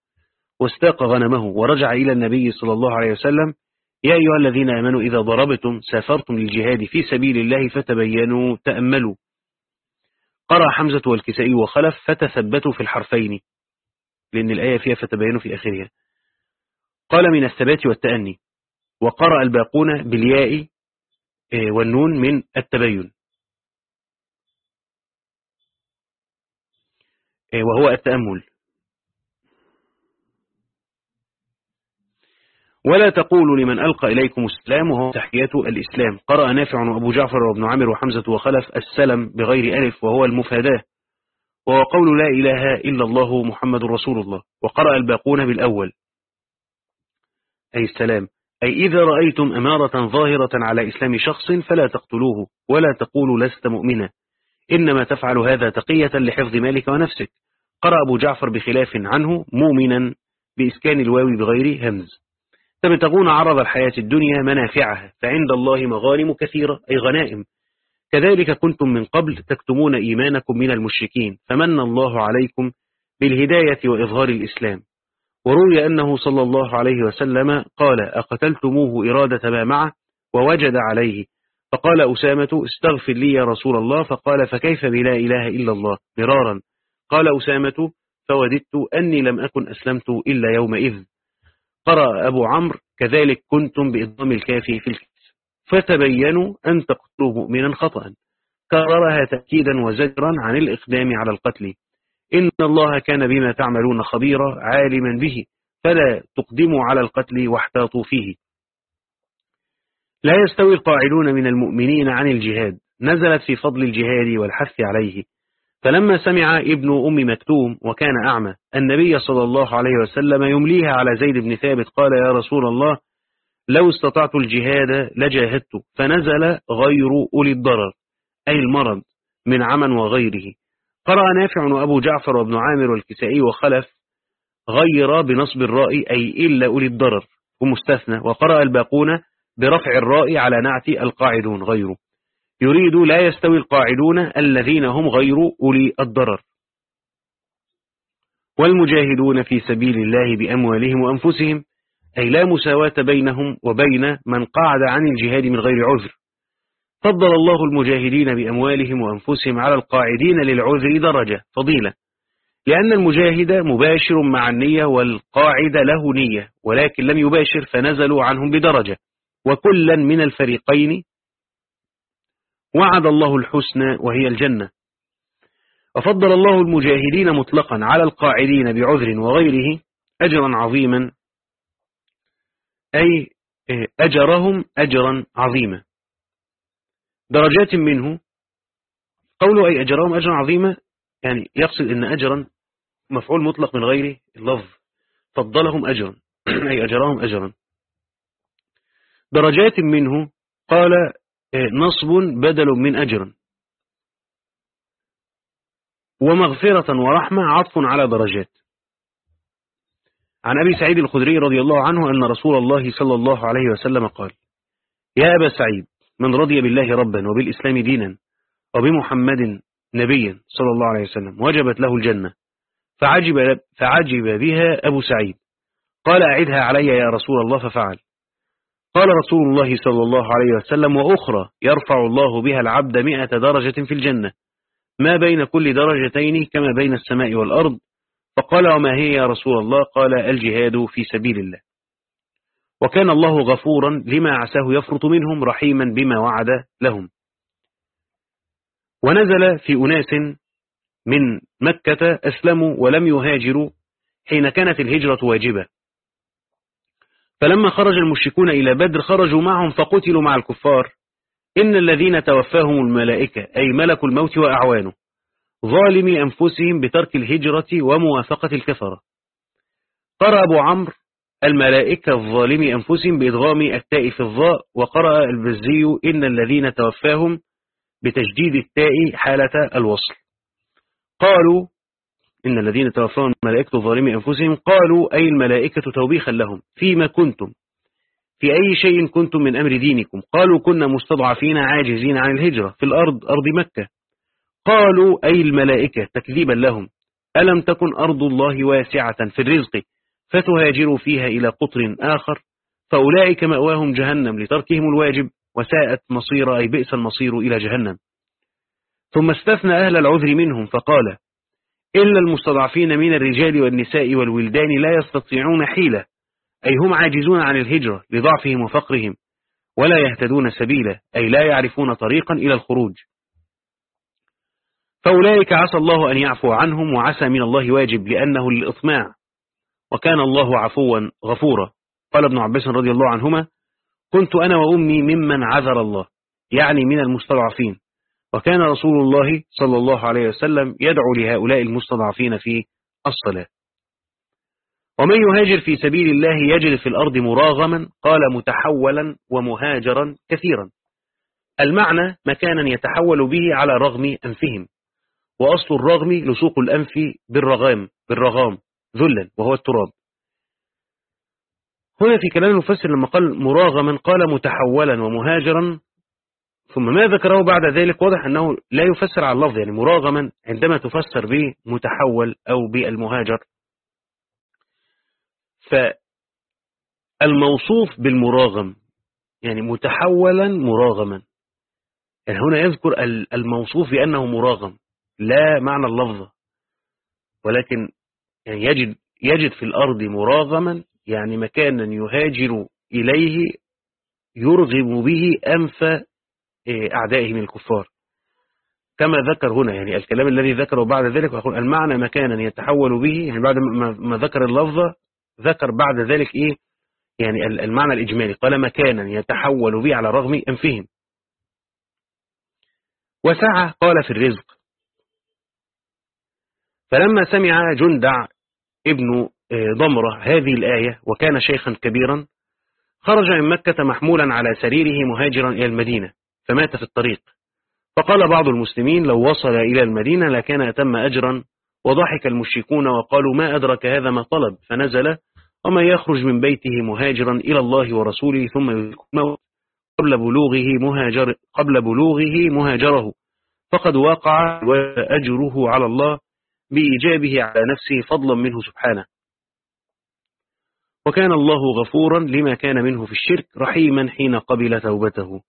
Speaker 1: واستاق غنمه ورجع إلى النبي صلى الله عليه وسلم يا أيها الذين آمنوا إذا ضربتم سافرتم للجهاد في سبيل الله فتبينوا تأملوا. قرأ حمزة والكسائي وخلف فتثبتوا في الحرفين لأن الآية فيها فتبينوا في آخرها. قال من الثبات والتأني وقرأ الباقون بالياء والنون من التبين آه، وهو التأمل. ولا تقولوا لمن ألقى إليكم السلام وهو تحية الإسلام. قرأ نافع وأبو جعفر وابن عامر وحمزة وخلف السلم بغير ألف وهو المفاداة. وهو قول لا إله إلا الله محمد رسول الله. وقرأ الباقون بالأول. أي السلام. أي إذا رأيتم أمارة ظاهرة على إسلام شخص فلا تقتلوه ولا تقولوا لست مؤمنا إنما تفعل هذا تقية لحفظ مالك ونفسك. قرأ أبو جعفر بخلاف عنه مؤمنا بإسكان الواو بغير همز. تبتغون عرض الحياة الدنيا منافعها فعند الله مغانم كثيرة أي غنائم. كذلك كنتم من قبل تكتمون إيمانكم من المشركين فمن الله عليكم بالهداية وإظهار الإسلام. وروي أنه صلى الله عليه وسلم قال أقتلتموه إرادة ما معه ووجد عليه. فقال أسامة استغفر لي يا رسول الله. فقال فكيف بلا إله إلا الله؟ مرارا. قال أسامة فوددت أني لم أكن أسلمت إلا يومئذ. قرأ أبو عمرو كذلك كنتم بإضام الكافي في الكتاب فتبينوا أن تقتلوا مؤمنا خطأ. كررها تأكيدا وزجرا عن الإقدام على القتل. إن الله كان بما تعملون خبيرا عالما به فلا تقدموا على القتل واحتاطوا فيه. لا يستوي القاعدون من المؤمنين عن الجهاد نزلت في فضل الجهاد والحث عليه. فلما سمع ابن أم مكتوم وكان أعمى النبي صلى الله عليه وسلم يمليها على زيد بن ثابت قال يا رسول الله لو استطعت الجهاد لجاهدت فنزل غير أولي الضرر أي المرض من عمى وغيره. قرأ نافع وأبو جعفر وابن عامر والكسائي وخلف غير بنصب الراء أي إلا أولي الضرر ومستثنى وقرأ الباقون برفع الراء على نعت القاعدون غيره يريد لا يستوي القاعدون الذين هم غير أولي الضرر. والمجاهدون في سبيل الله بأموالهم وأنفسهم أي لا مساواة بينهم وبين من قعد عن الجهاد من غير عذر. فضل الله المجاهدين بأموالهم وأنفسهم على القاعدين للعذر درجة فضيلة. لأن المجاهد مباشر مع النية والقاعد له نية ولكن لم يباشر فنزلوا عنهم بدرجة. وكلا من الفريقين وعد الله الحسنى وهي الجنة. وفضل الله المجاهدين مطلقا على القاعدين بعذر وغيره أجرا عظيما أي أجرهم أجرا عظيما. درجات منه قوله أي أجرهم أجرا عظيما يعني يقصد أن أجرا مفعول مطلق من غير اللفظ فضلهم أجرا *clears throat* أي أجرهم أجرا. درجات منه قال نصب بدل من أجر. ومغفرة ورحمة عطف على درجات. عن أبي سعيد الخدري رضي الله عنه أن رسول الله صلى الله عليه وسلم قال يا أبا سعيد من رضي بالله ربا وبالإسلام دينا وبمحمد نبيا صلى الله عليه وسلم وجبت له الجنة فعجب, فعجب بها أبو سعيد. قال أعدها علي يا رسول الله ففعل. قال رسول الله صلى الله عليه وسلم وأخرى يرفع الله بها العبد مئة درجة في الجنة ما بين كل درجتين كما بين السماء والأرض. فقال وما هي يا رسول الله؟ قال الجهاد في سبيل الله. وكان الله غفورا لما عساه يفرط منهم رحيما بما وعد لهم. ونزل في أناس من مكة أسلموا ولم يهاجروا حين كانت الهجرة واجبة. فلما خرج المشركون إلى بدر خرجوا معهم فقتلوا مع الكفار. إن الذين توفاهم الملائكة أي ملك الموت وأعوانه ظالمي أنفسهم بترك الهجرة وموافقة الكفرة. قرأ أبو عمرو الملائكة الظالمي أنفسهم بإدغام التاء في الظاء وقرأ البزي إن الذين توفاهم بتجديد التاء حالة الوصل. قالوا إن الذين توفاهم الملائكة ظالمي أنفسهم قالوا أي الملائكة توبيخا لهم؟ فيما كنتم؟ في أي شيء كنتم من أمر دينكم؟ قالوا كنا مستضعفين عاجزين عن الهجرة في الأرض أرض مكة. قالوا أي الملائكة تكذيبا لهم؟ ألم تكن أرض الله واسعة في الرزق؟ فتهاجروا فيها إلى قطر آخر فأولئك مأواهم جهنم لتركهم الواجب وساءت مصير أي بئس المصير إلى جهنم. ثم استثنى أهل العذر منهم فقال إلا المستضعفين من الرجال والنساء والولدان لا يستطيعون حيلة أي هم عاجزون عن الهجرة لضعفهم وفقرهم ولا يهتدون سبيلا أي لا يعرفون طريقا إلى الخروج. فأولئك عسى الله أن يعفو عنهم وعسى من الله واجب لأنه للإطماع. وكان الله عفوا غفورا. قال ابن عباس رضي الله عنهما كنت أنا وأمي ممن عذر الله يعني من المستضعفين. وكان رسول الله صلى الله عليه وسلم يدعو لهؤلاء المستضعفين في الصلاة. ومن يهاجر في سبيل الله يجد في الأرض مراغما قال متحولا ومهاجرا كثيرا. المعنى مكانا يتحول به على رغم أنفهم وأصل الرغم لسوق الأنف بالرغام بالرغام. ذلا وهو التراب. هنا في كلام المفسر لما قال مراغما قال متحولا ومهاجرا. ثم ما ذكره بعد ذلك واضح أنه لا يفسر على اللفظ يعني مراغما عندما تفسر به متحول أو بالمهاجر. فالموصوف بالمراغم يعني متحولا مراغما. يعني هنا يذكر الموصوف بأنه مراغم لا معنى اللفظ. ولكن يعني يجد, يجد في الأرض مراغما يعني مكانا يهاجر إليه يرغب به أنف إيه، أعدائه من الكفار. كما ذكر هنا يعني الكلام الذي ذكره بعد ذلك ويقول المعنى مكانا يتحول به يعني بعد ما ذكر اللفظة ذكر بعد ذلك إيه؟ يعني المعنى الإجمالي. قال مكانا يتحول به على رغم أنفهم. وسعى قال في الرزق. فلما سمع جندع ابن آه، ضمرة هذه الآية وكان شيخا كبيرا خرج من مكة محمولا على سريره مهاجرا إلى المدينة فمات في الطريق. فقال بعض المسلمين لو وصل إلى المدينة لكان أتم أجرا وضحك المشركون وقالوا ما أدرك هذا ما طلب فنزل وما يخرج من بيته مهاجرا إلى الله ورسوله ثم قبل بلوغه مهاجر قبل بلوغه مهاجره. فقد وقع وأجره على الله بإيجابه على نفسه فضلا منه سبحانه. وكان الله غفورا لما كان منه في الشرك رحيما حين قبل توبته.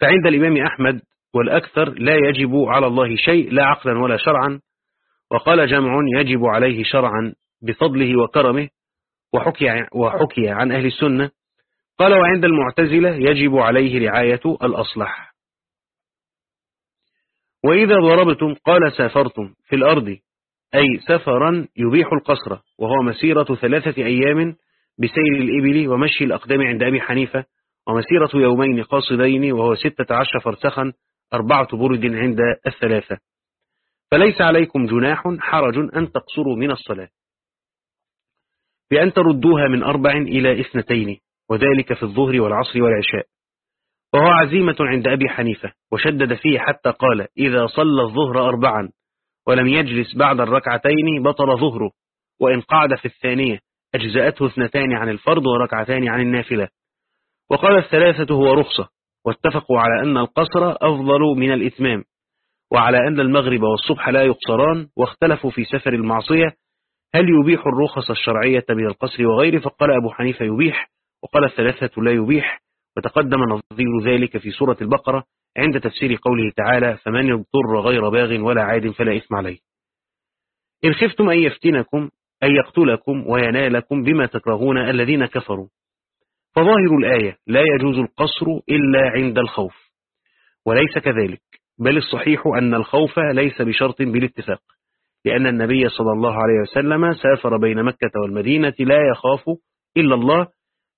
Speaker 1: فعند الإمام أحمد والأكثر لا يجب على الله شيء لا عقلا ولا شرعا. وقال جمع يجب عليه شرعا بفضله وكرمه. وحكي, وحكي عن أهل السنة. قال وعند المعتزلة يجب عليه رعاية الأصلح. وإذا ضربتم قال سافرتم في الأرض أي سفرا يبيح القصر وهو مسيرة ثلاثة أيام بسير الإبل ومشي الأقدام عند أبي حنيفة ومسيرة يومين قاصدين وهو ستة عشر فرسخا أربعة برد عند الثلاثة. فليس عليكم جناح حرج أن تقصروا من الصلاة. بأن تردوها من أربع إلى اثنتين وذلك في الظهر والعصر والعشاء. وهو عزيمة عند أبي حنيفة وشدد فيه حتى قال إذا صلى الظهر أربعا ولم يجلس بعد الركعتين بطل ظهره وإن قعد في الثانية أجزأته اثنتان عن الفرض وركعتان عن النافلة. وقال الثلاثة هو رخصة واتفقوا على أن القصر أفضل من الإتمام وعلى أن المغرب والصبح لا يقصران واختلفوا في سفر المعصية هل يبيح الرخص الشرعية من القصر وغيره؟ فقال أبو حنيفة يبيح. وقال الثلاثة لا يبيح. وتقدم نظير ذلك في سورة البقرة عند تفسير قوله تعالى فمن يضطر غير باغ ولا عاد فلا إثم عليه. إن خفتم أن يفتنكم أن يقتلكم وينالكم بما تكرهون الذين كفروا. فظاهر الآية لا يجوز القصر إلا عند الخوف. وليس كذلك بل الصحيح أن الخوف ليس بشرط بالاتفاق لأن النبي صلى الله عليه وسلم سافر بين مكة والمدينة لا يخاف إلا الله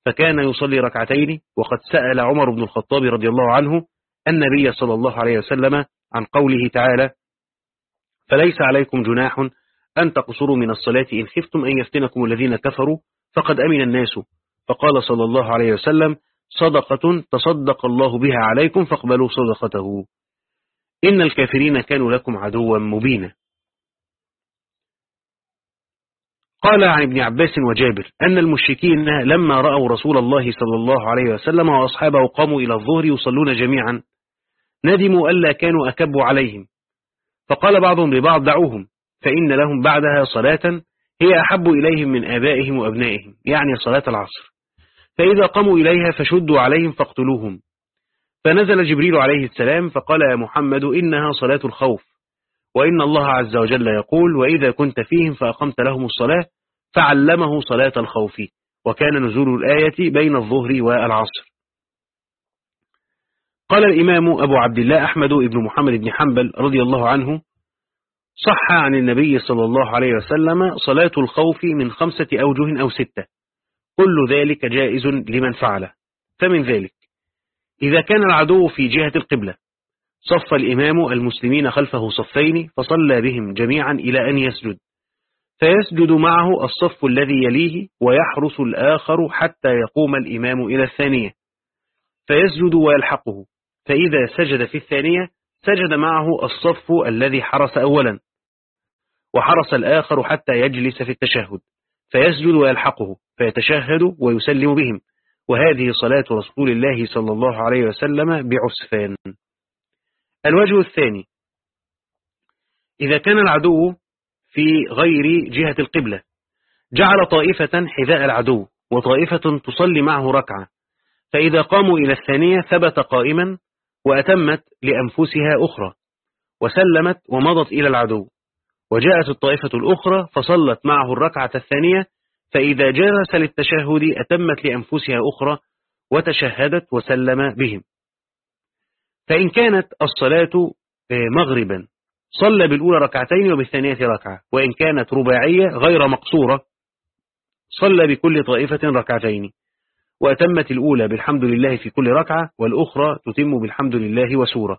Speaker 1: فكان يصلي ركعتين. وقد سأل عمر بن الخطاب رضي الله عنه النبي صلى الله عليه وسلم عن قوله تعالى فليس عليكم جناح أن تقصروا من الصلاة إن خفتم أن يفتنكم الذين كفروا فقد أمن الناس. فقال صلى الله عليه وسلم صدقة تصدق الله بها عليكم فاقبلوا صدقته. إن الكافرين كانوا لكم عدوا مبينا. قال عن ابن عباس وجابر أن المشركين لما رأوا رسول الله صلى الله عليه وسلم وأصحابه قاموا إلى الظهر يصلون جميعا ندموا ألا كانوا أكبوا عليهم. فقال بعضهم لبعض دعوهم فإن لهم بعدها صلاة هي أحب إليهم من آبائهم وأبنائهم يعني صلاة العصر. فإذا قاموا إليها فشدوا عليهم فاقتلوهم. فنزل جبريل عليه السلام فقال يا محمد إنها صلاة الخوف. وإن الله عز وجل يقول وإذا كنت فيهم فأقمت لهم الصلاة فعلمه صلاة الخوف وكان نزول الآية بين الظهر والعصر. قال الإمام أبو عبد الله أحمد بن محمد بن حنبل رضي الله عنه صح عن النبي صلى الله عليه وسلم صلاة الخوف من خمسة أوجه أو ستة. كل ذلك جائز لمن فعله. فمن ذلك إذا كان العدو في جهة القبلة صف الإمام المسلمين خلفه صفين فصلى بهم جميعا إلى أن يسجد. فيسجد معه الصف الذي يليه ويحرس الآخر حتى يقوم الإمام إلى الثانية. فيسجد ويلحقه. فإذا سجد في الثانية سجد معه الصف الذي حرس أولا. وحرس الآخر حتى يجلس في التشهد. فيسجد ويلحقه. فيتشهد ويسلم بهم. وهذه صلاة رسول الله صلى الله عليه وسلم بعسفان. الوجه الثاني. إذا كان العدو في غير جهة القبلة جعل طائفة حذاء العدو وطائفة تصلي معه ركعة. فإذا قاموا إلى الثانية ثبت قائما وأتمت لأنفسها أخرى وسلمت ومضت إلى العدو. وجاءت الطائفة الأخرى فصلت معه الركعة الثانية فإذا جلس للتشهد أتمت لأنفسها أخرى وتشهدت وسلم بهم. فإن كانت الصلاة آه، مغربا صلى بالأولى ركعتين وبالثانية ركعة وإن كانت رباعية غير مقصورة صلى بكل طائفة ركعتين. وأتمت الأولى بالحمد لله في كل ركعة والأخرى تتم بالحمد لله وسورة.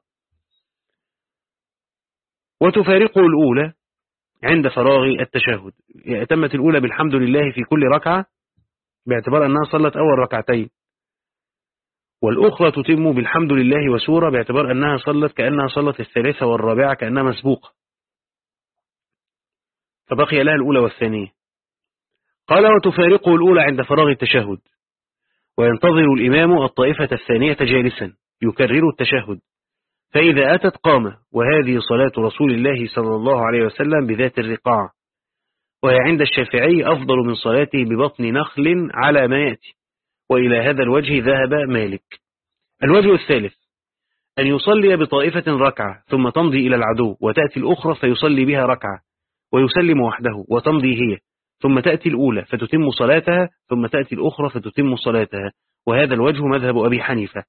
Speaker 1: وتفارقه الأولى عند فراغ التشهد. أتمت الأولى بالحمد لله في كل ركعة باعتبار أنها صلت أول ركعتين. والأخرى تتم بالحمد لله وسورة باعتبار أنها صلت كأنها صلت الثالثة والرابعة كأنها مسبوقة. فبقي لها الأولى والثانية. قال وتفارقه الأولى عند فراغ التشهد. وينتظر الإمام الطائفة الثانية جالسا يكرر التشهد. فإذا أتت قام وهذه صلاة رسول الله صلى الله عليه وسلم بذات الرقاع. وهي عند الشافعي أفضل من صلاته ببطن نخل على ما يأتي. وإلى هذا الوجه ذهب مالك. الوجه الثالث أن يصلي بطائفة ركعة ثم تمضي إلى العدو وتأتي الأخرى فيصلي بها ركعة ويسلم وحده وتمضي هي ثم تأتي الأولى فتتم صلاتها ثم تأتي الأخرى فتتم صلاتها وهذا الوجه مذهب أبي حنيفة.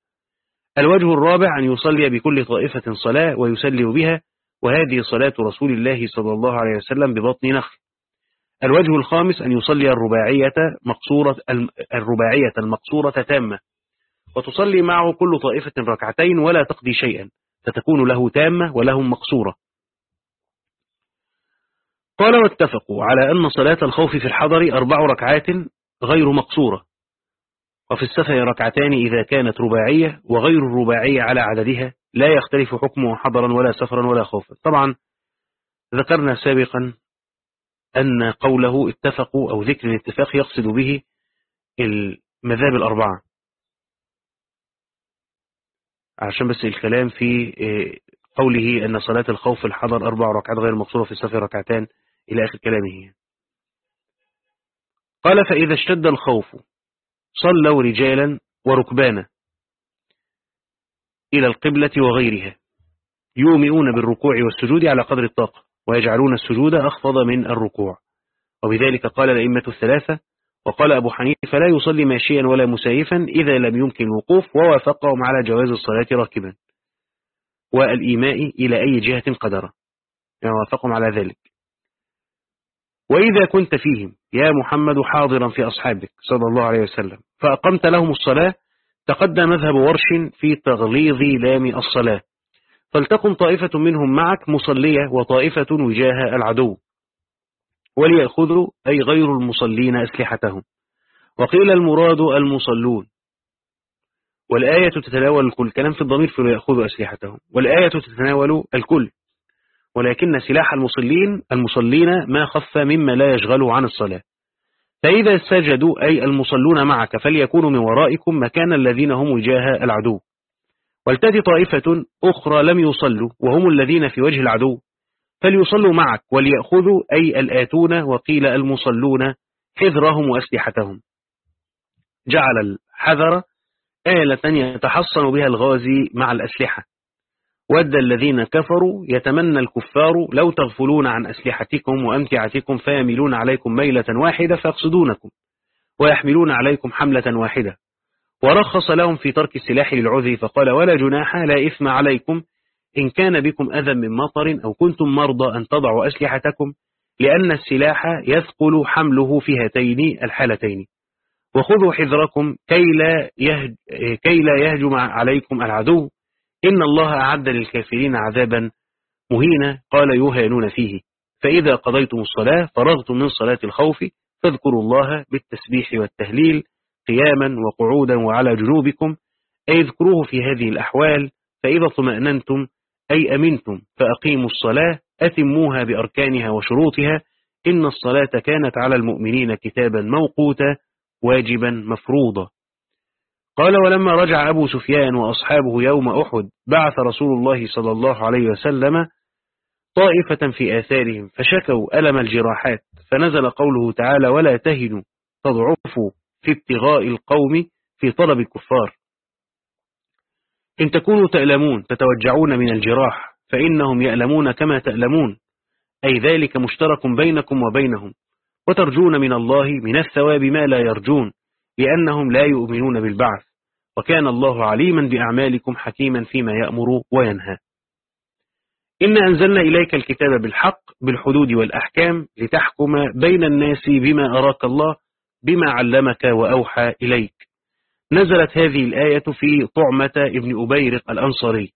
Speaker 1: الوجه الرابع أن يصلي بكل طائفة صلاة ويسلم بها وهذه صلاة رسول الله صلى الله عليه وسلم ببطن نخل. الوجه الخامس أن يصلي الرباعية مقصورة الرباعية المقصورة تامة. وتصلي معه كل طائفة ركعتين ولا تقضي شيئا. فتكون له تامة ولهم مقصورة. قال واتفقوا على أن صلاة الخوف في الحضر أربع ركعات غير مقصورة. وفي السفر ركعتان إذا كانت رباعية وغير الرباعية على عددها لا يختلف حكمه حضرا ولا سفرا ولا خوفا. طبعا ذكرنا سابقا أن قوله اتفقوا أو ذكر الاتفاق يقصد به المذاب الأربعة. عشان بس الكلام في آه، قوله أن صلاة الخوف الحضر أربع ركعات غير مقصورة في السفر ركعتان إلى آخر كلامه. قال فإذا اشتد الخوف صلوا رجالا وركبانا إلى القبلة وغيرها يومئون بالركوع والسجود على قدر الطاقة. ويجعلون السجود أخفض من الركوع. وبذلك قال الأئمة الثلاثة وقال أبو حنيفة لا يصلي ماشيا ولا مسايفا إذا لم يمكن الوقوف ووافقهم على جواز الصلاة راكبا. والإيماء إلى أي جهة قدر يعني وافقهم على ذلك. وإذا كنت فيهم يا محمد حاضرا في أصحابك صلى الله عليه وسلم. فأقمت لهم الصلاة تقدم مذهب ورش في تغليظ لام الصلاة. فلتقم طائفة منهم معك مصلية وطائفة وجاه العدو وليأخذوا أي غير المصلين أسلحتهم. وقيل المراد المصلون. والآية تتناول الكل كلام في الضمير فليأخذوا أسلحتهم. والآية تتناول الكل. ولكن سلاح المصلين المصلين ما خف مما لا يشغلوا عن الصلاة. فإذا سجدوا أي المصلون معك فليكونوا من ورائكم مكان الذين هم وجاه العدو. ولتأتي طائفة أخرى لم يصلوا وهم الذين في وجه العدو فليصلوا معك وليأخذوا أي الآتون وقيل المصلون حذرهم وأسلحتهم. جعل الحذر آلة يتحصن بها الغازي مع الأسلحة. ود الذين كفروا يتمنى الكفار لو تغفلون عن أسلحتكم وأمتعتكم فيميلون عليكم ميلة واحدة فيقصدونكم ويحملون عليكم حملة واحدة. ورخص لهم في ترك السلاح للعذر فقال ولا جناح لا إثم عليكم. إن كان بكم أذى من مطر أو كنتم مرضى أن تضعوا أسلحتكم لأن السلاح يثقل حمله في هاتين الحالتين. وخذوا حذركم كي لا, يهج كي لا يهجم عليكم العدو. إن الله أعد للكافرين عذابا مهينا. قال يهانون فيه. فإذا قضيتم الصلاة فرغتم من صلاة الخوف فاذكروا الله بالتسبيح والتهليل. قياما وقعودا وعلى جنوبكم أي اذكروه في هذه الأحوال فإذا طمأننتم أي أمنتم فأقيموا الصلاة أتموها بأركانها وشروطها إن الصلاة كانت على المؤمنين كتابا موقوتا واجبا مفروضا. قال ولما رجع أبو سفيان وأصحابه يوم أحد بعث رسول الله صلى الله عليه وسلم طائفة في آثارهم فشكوا ألم الجراحات فنزل قوله تعالى ولا تهنوا تضعفوا في ابتغاء القوم في طلب الكفار. إن تكونوا تألمون تتوجعون من الجراح فإنهم يألمون كما تألمون. أي ذلك مشترك بينكم وبينهم وترجون من الله من الثواب ما لا يرجون لأنهم لا يؤمنون بالبعث. وكان الله عليما بأعمالكم حكيما فيما يأمر وينهى. إن أنزلنا إليك الكتاب بالحق بالحدود والأحكام لتحكم بين الناس بما أراك الله بما علمك وأوحى إليك. نزلت هذه الآية في طعمة ابن أبيرق الأنصاري.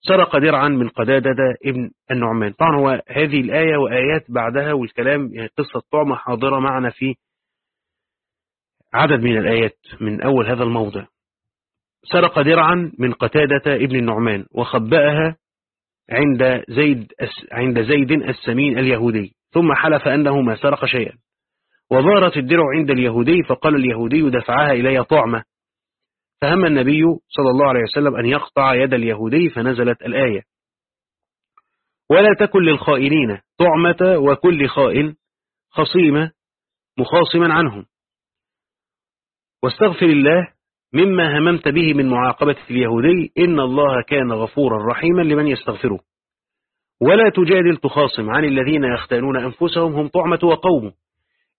Speaker 1: سرق درعا من قدادة ابن النعمان. طبعا هو هذه الآية وآيات بعدها والكلام يعني قصة طعمة حاضرة معنا في عدد من الآيات من أول هذا الموضع. سرق درعا من قتادة ابن النعمان وخبأها عند زيد عند زيد السمين اليهودي. ثم حلف أنه ما سرق شيئا. وظهرت الدرع عند اليهودي فقال اليهودي دفعها إلي طعمة. فهم النبي صلى الله عليه وسلم أن يقطع يد اليهودي فنزلت الآية. ولا تكن للخائنين طعمة وكل خائن خصيمة مخاصما عنهم. واستغفر الله مما هممت به من معاقبة اليهودي إن الله كان غفورا رحيما لمن يستغفره. ولا تجادل تخاصم عن الذين يختانون أنفسهم هم طعمة وقومه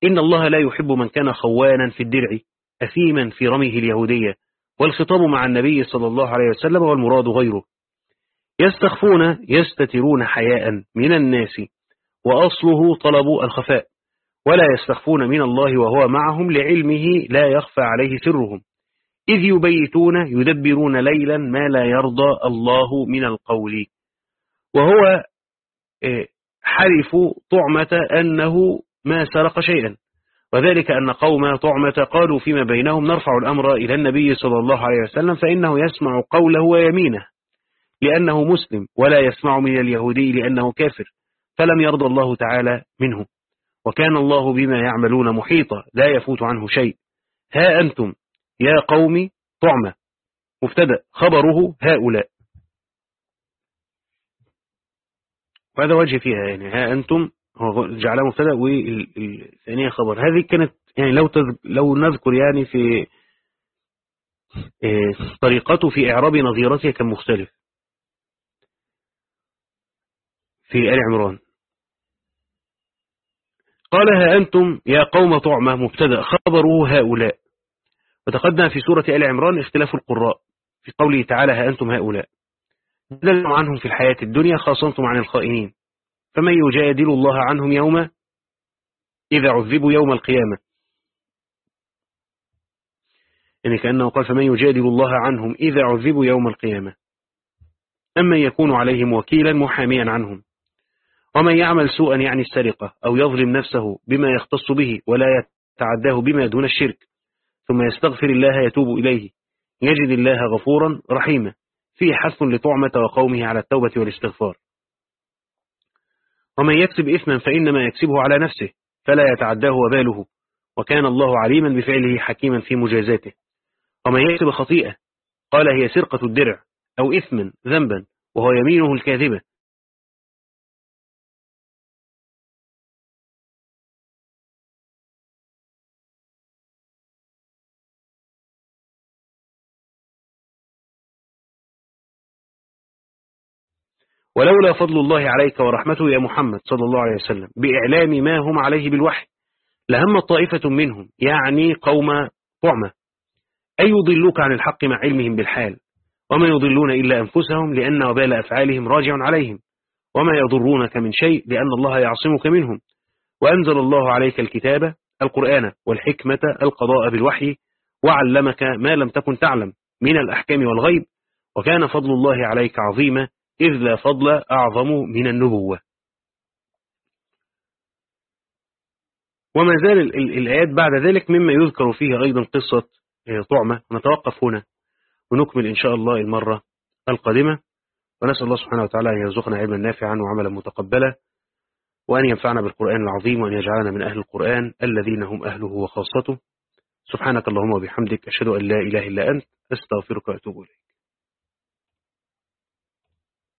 Speaker 1: إن الله لا يحب من كان خوانا في الدرع أثيما في رميه اليهودية والخطاب مع النبي صلى الله عليه وسلم والمراد غيره. يستخفون يستترون حياء من الناس وأصله طلب الخفاء. ولا يستخفون من الله وهو معهم لعلمه لا يخفى عليه سرهم. إذ يبيتون يدبرون ليلا ما لا يرضى الله من القول. وهو آه، حرف طعمة أنه ما سرق شيئا. وذلك أن قوم طعمة قالوا فيما بينهم نرفع الأمر إلى النبي صلى الله عليه وسلم فإنه يسمع قوله ويمينه لأنه مسلم ولا يسمع من اليهودي لأنه كافر فلم يرضى الله تعالى منه. وكان الله بما يعملون محيطا لا يفوت عنه شيء. ها أنتم يا قوم طعمة. مبتدأ خبره هؤلاء. وهذا وجه فيها يعني. ها أنتم هو جعلها مبتدأ والثانية خبر. هذه كانت يعني لو لو نذكر يعني في آه، طريقته في إعراب نظيرتها كان مختلف. في آل عمران. قال ها أنتم يا قوم طعمة مبتدأ خبره هؤلاء. وتقدم في سورة آل عمران اختلاف القراء في قوله تعالى ها أنتم هؤلاء. دلوا عنهم في الحياة الدنيا خاصمتم عن الخائنين. فمن يجادل الله عنهم يوم إذا عذبوا يوم القيامة. يعني كأنه قال فمن يجادل الله عنهم إذا عذبوا يوم القيامة. أما يكون عليهم وكيلا محاميا عنهم. ومن يعمل سوءا يعني السرقة أو يظلم نفسه بما يختص به ولا يتعداه بما دون الشرك ثم يستغفر الله يتوب إليه يجد الله غفورا رحيما. فيه حث لطعمة وقومه على التوبة والاستغفار. ومن يكسب إثما فإنما يكسبه على نفسه فلا يتعداه وباله وكان الله عليما بفعله حكيما في مجازاته. ومن يكسب خطيئة قال هي سرقة الدرع أو إثما ذنبا وهو يمينه الكاذبة. ولولا فضل الله عليك ورحمته يا محمد صلى الله عليه وسلم بإعلام ما هم عليه بالوحي لهم طائفة منهم يعني قوم طعمة. أي يضلوك عن الحق مع علمهم بالحال؟ وما يضلون إلا أنفسهم لأن وبال أفعالهم راجع عليهم. وما يضرونك من شيء لأن الله يعصمك منهم. وأنزل الله عليك الكتاب القرآن والحكمة القضاء بالوحي وعلمك ما لم تكن تعلم من الأحكام والغيب. وكان فضل الله عليك عظيما إذ لا فضل أعظم من النبوة. وما زال الآيات بعد ذلك مما يذكر فيه أيضا قصة طعمة. ونتوقف هنا ونكمل إن شاء الله المرة القادمة. ونسأل الله سبحانه وتعالى أن يرزقنا علما نافعا وعملا متقبلا وأن ينفعنا بالقرآن العظيم وأن يجعلنا من أهل القرآن الذين هم أهله وخاصته. سبحانك اللهم وبحمدك أشهد أن لا إله إلا أنت أستغفرك وأتوب إليك.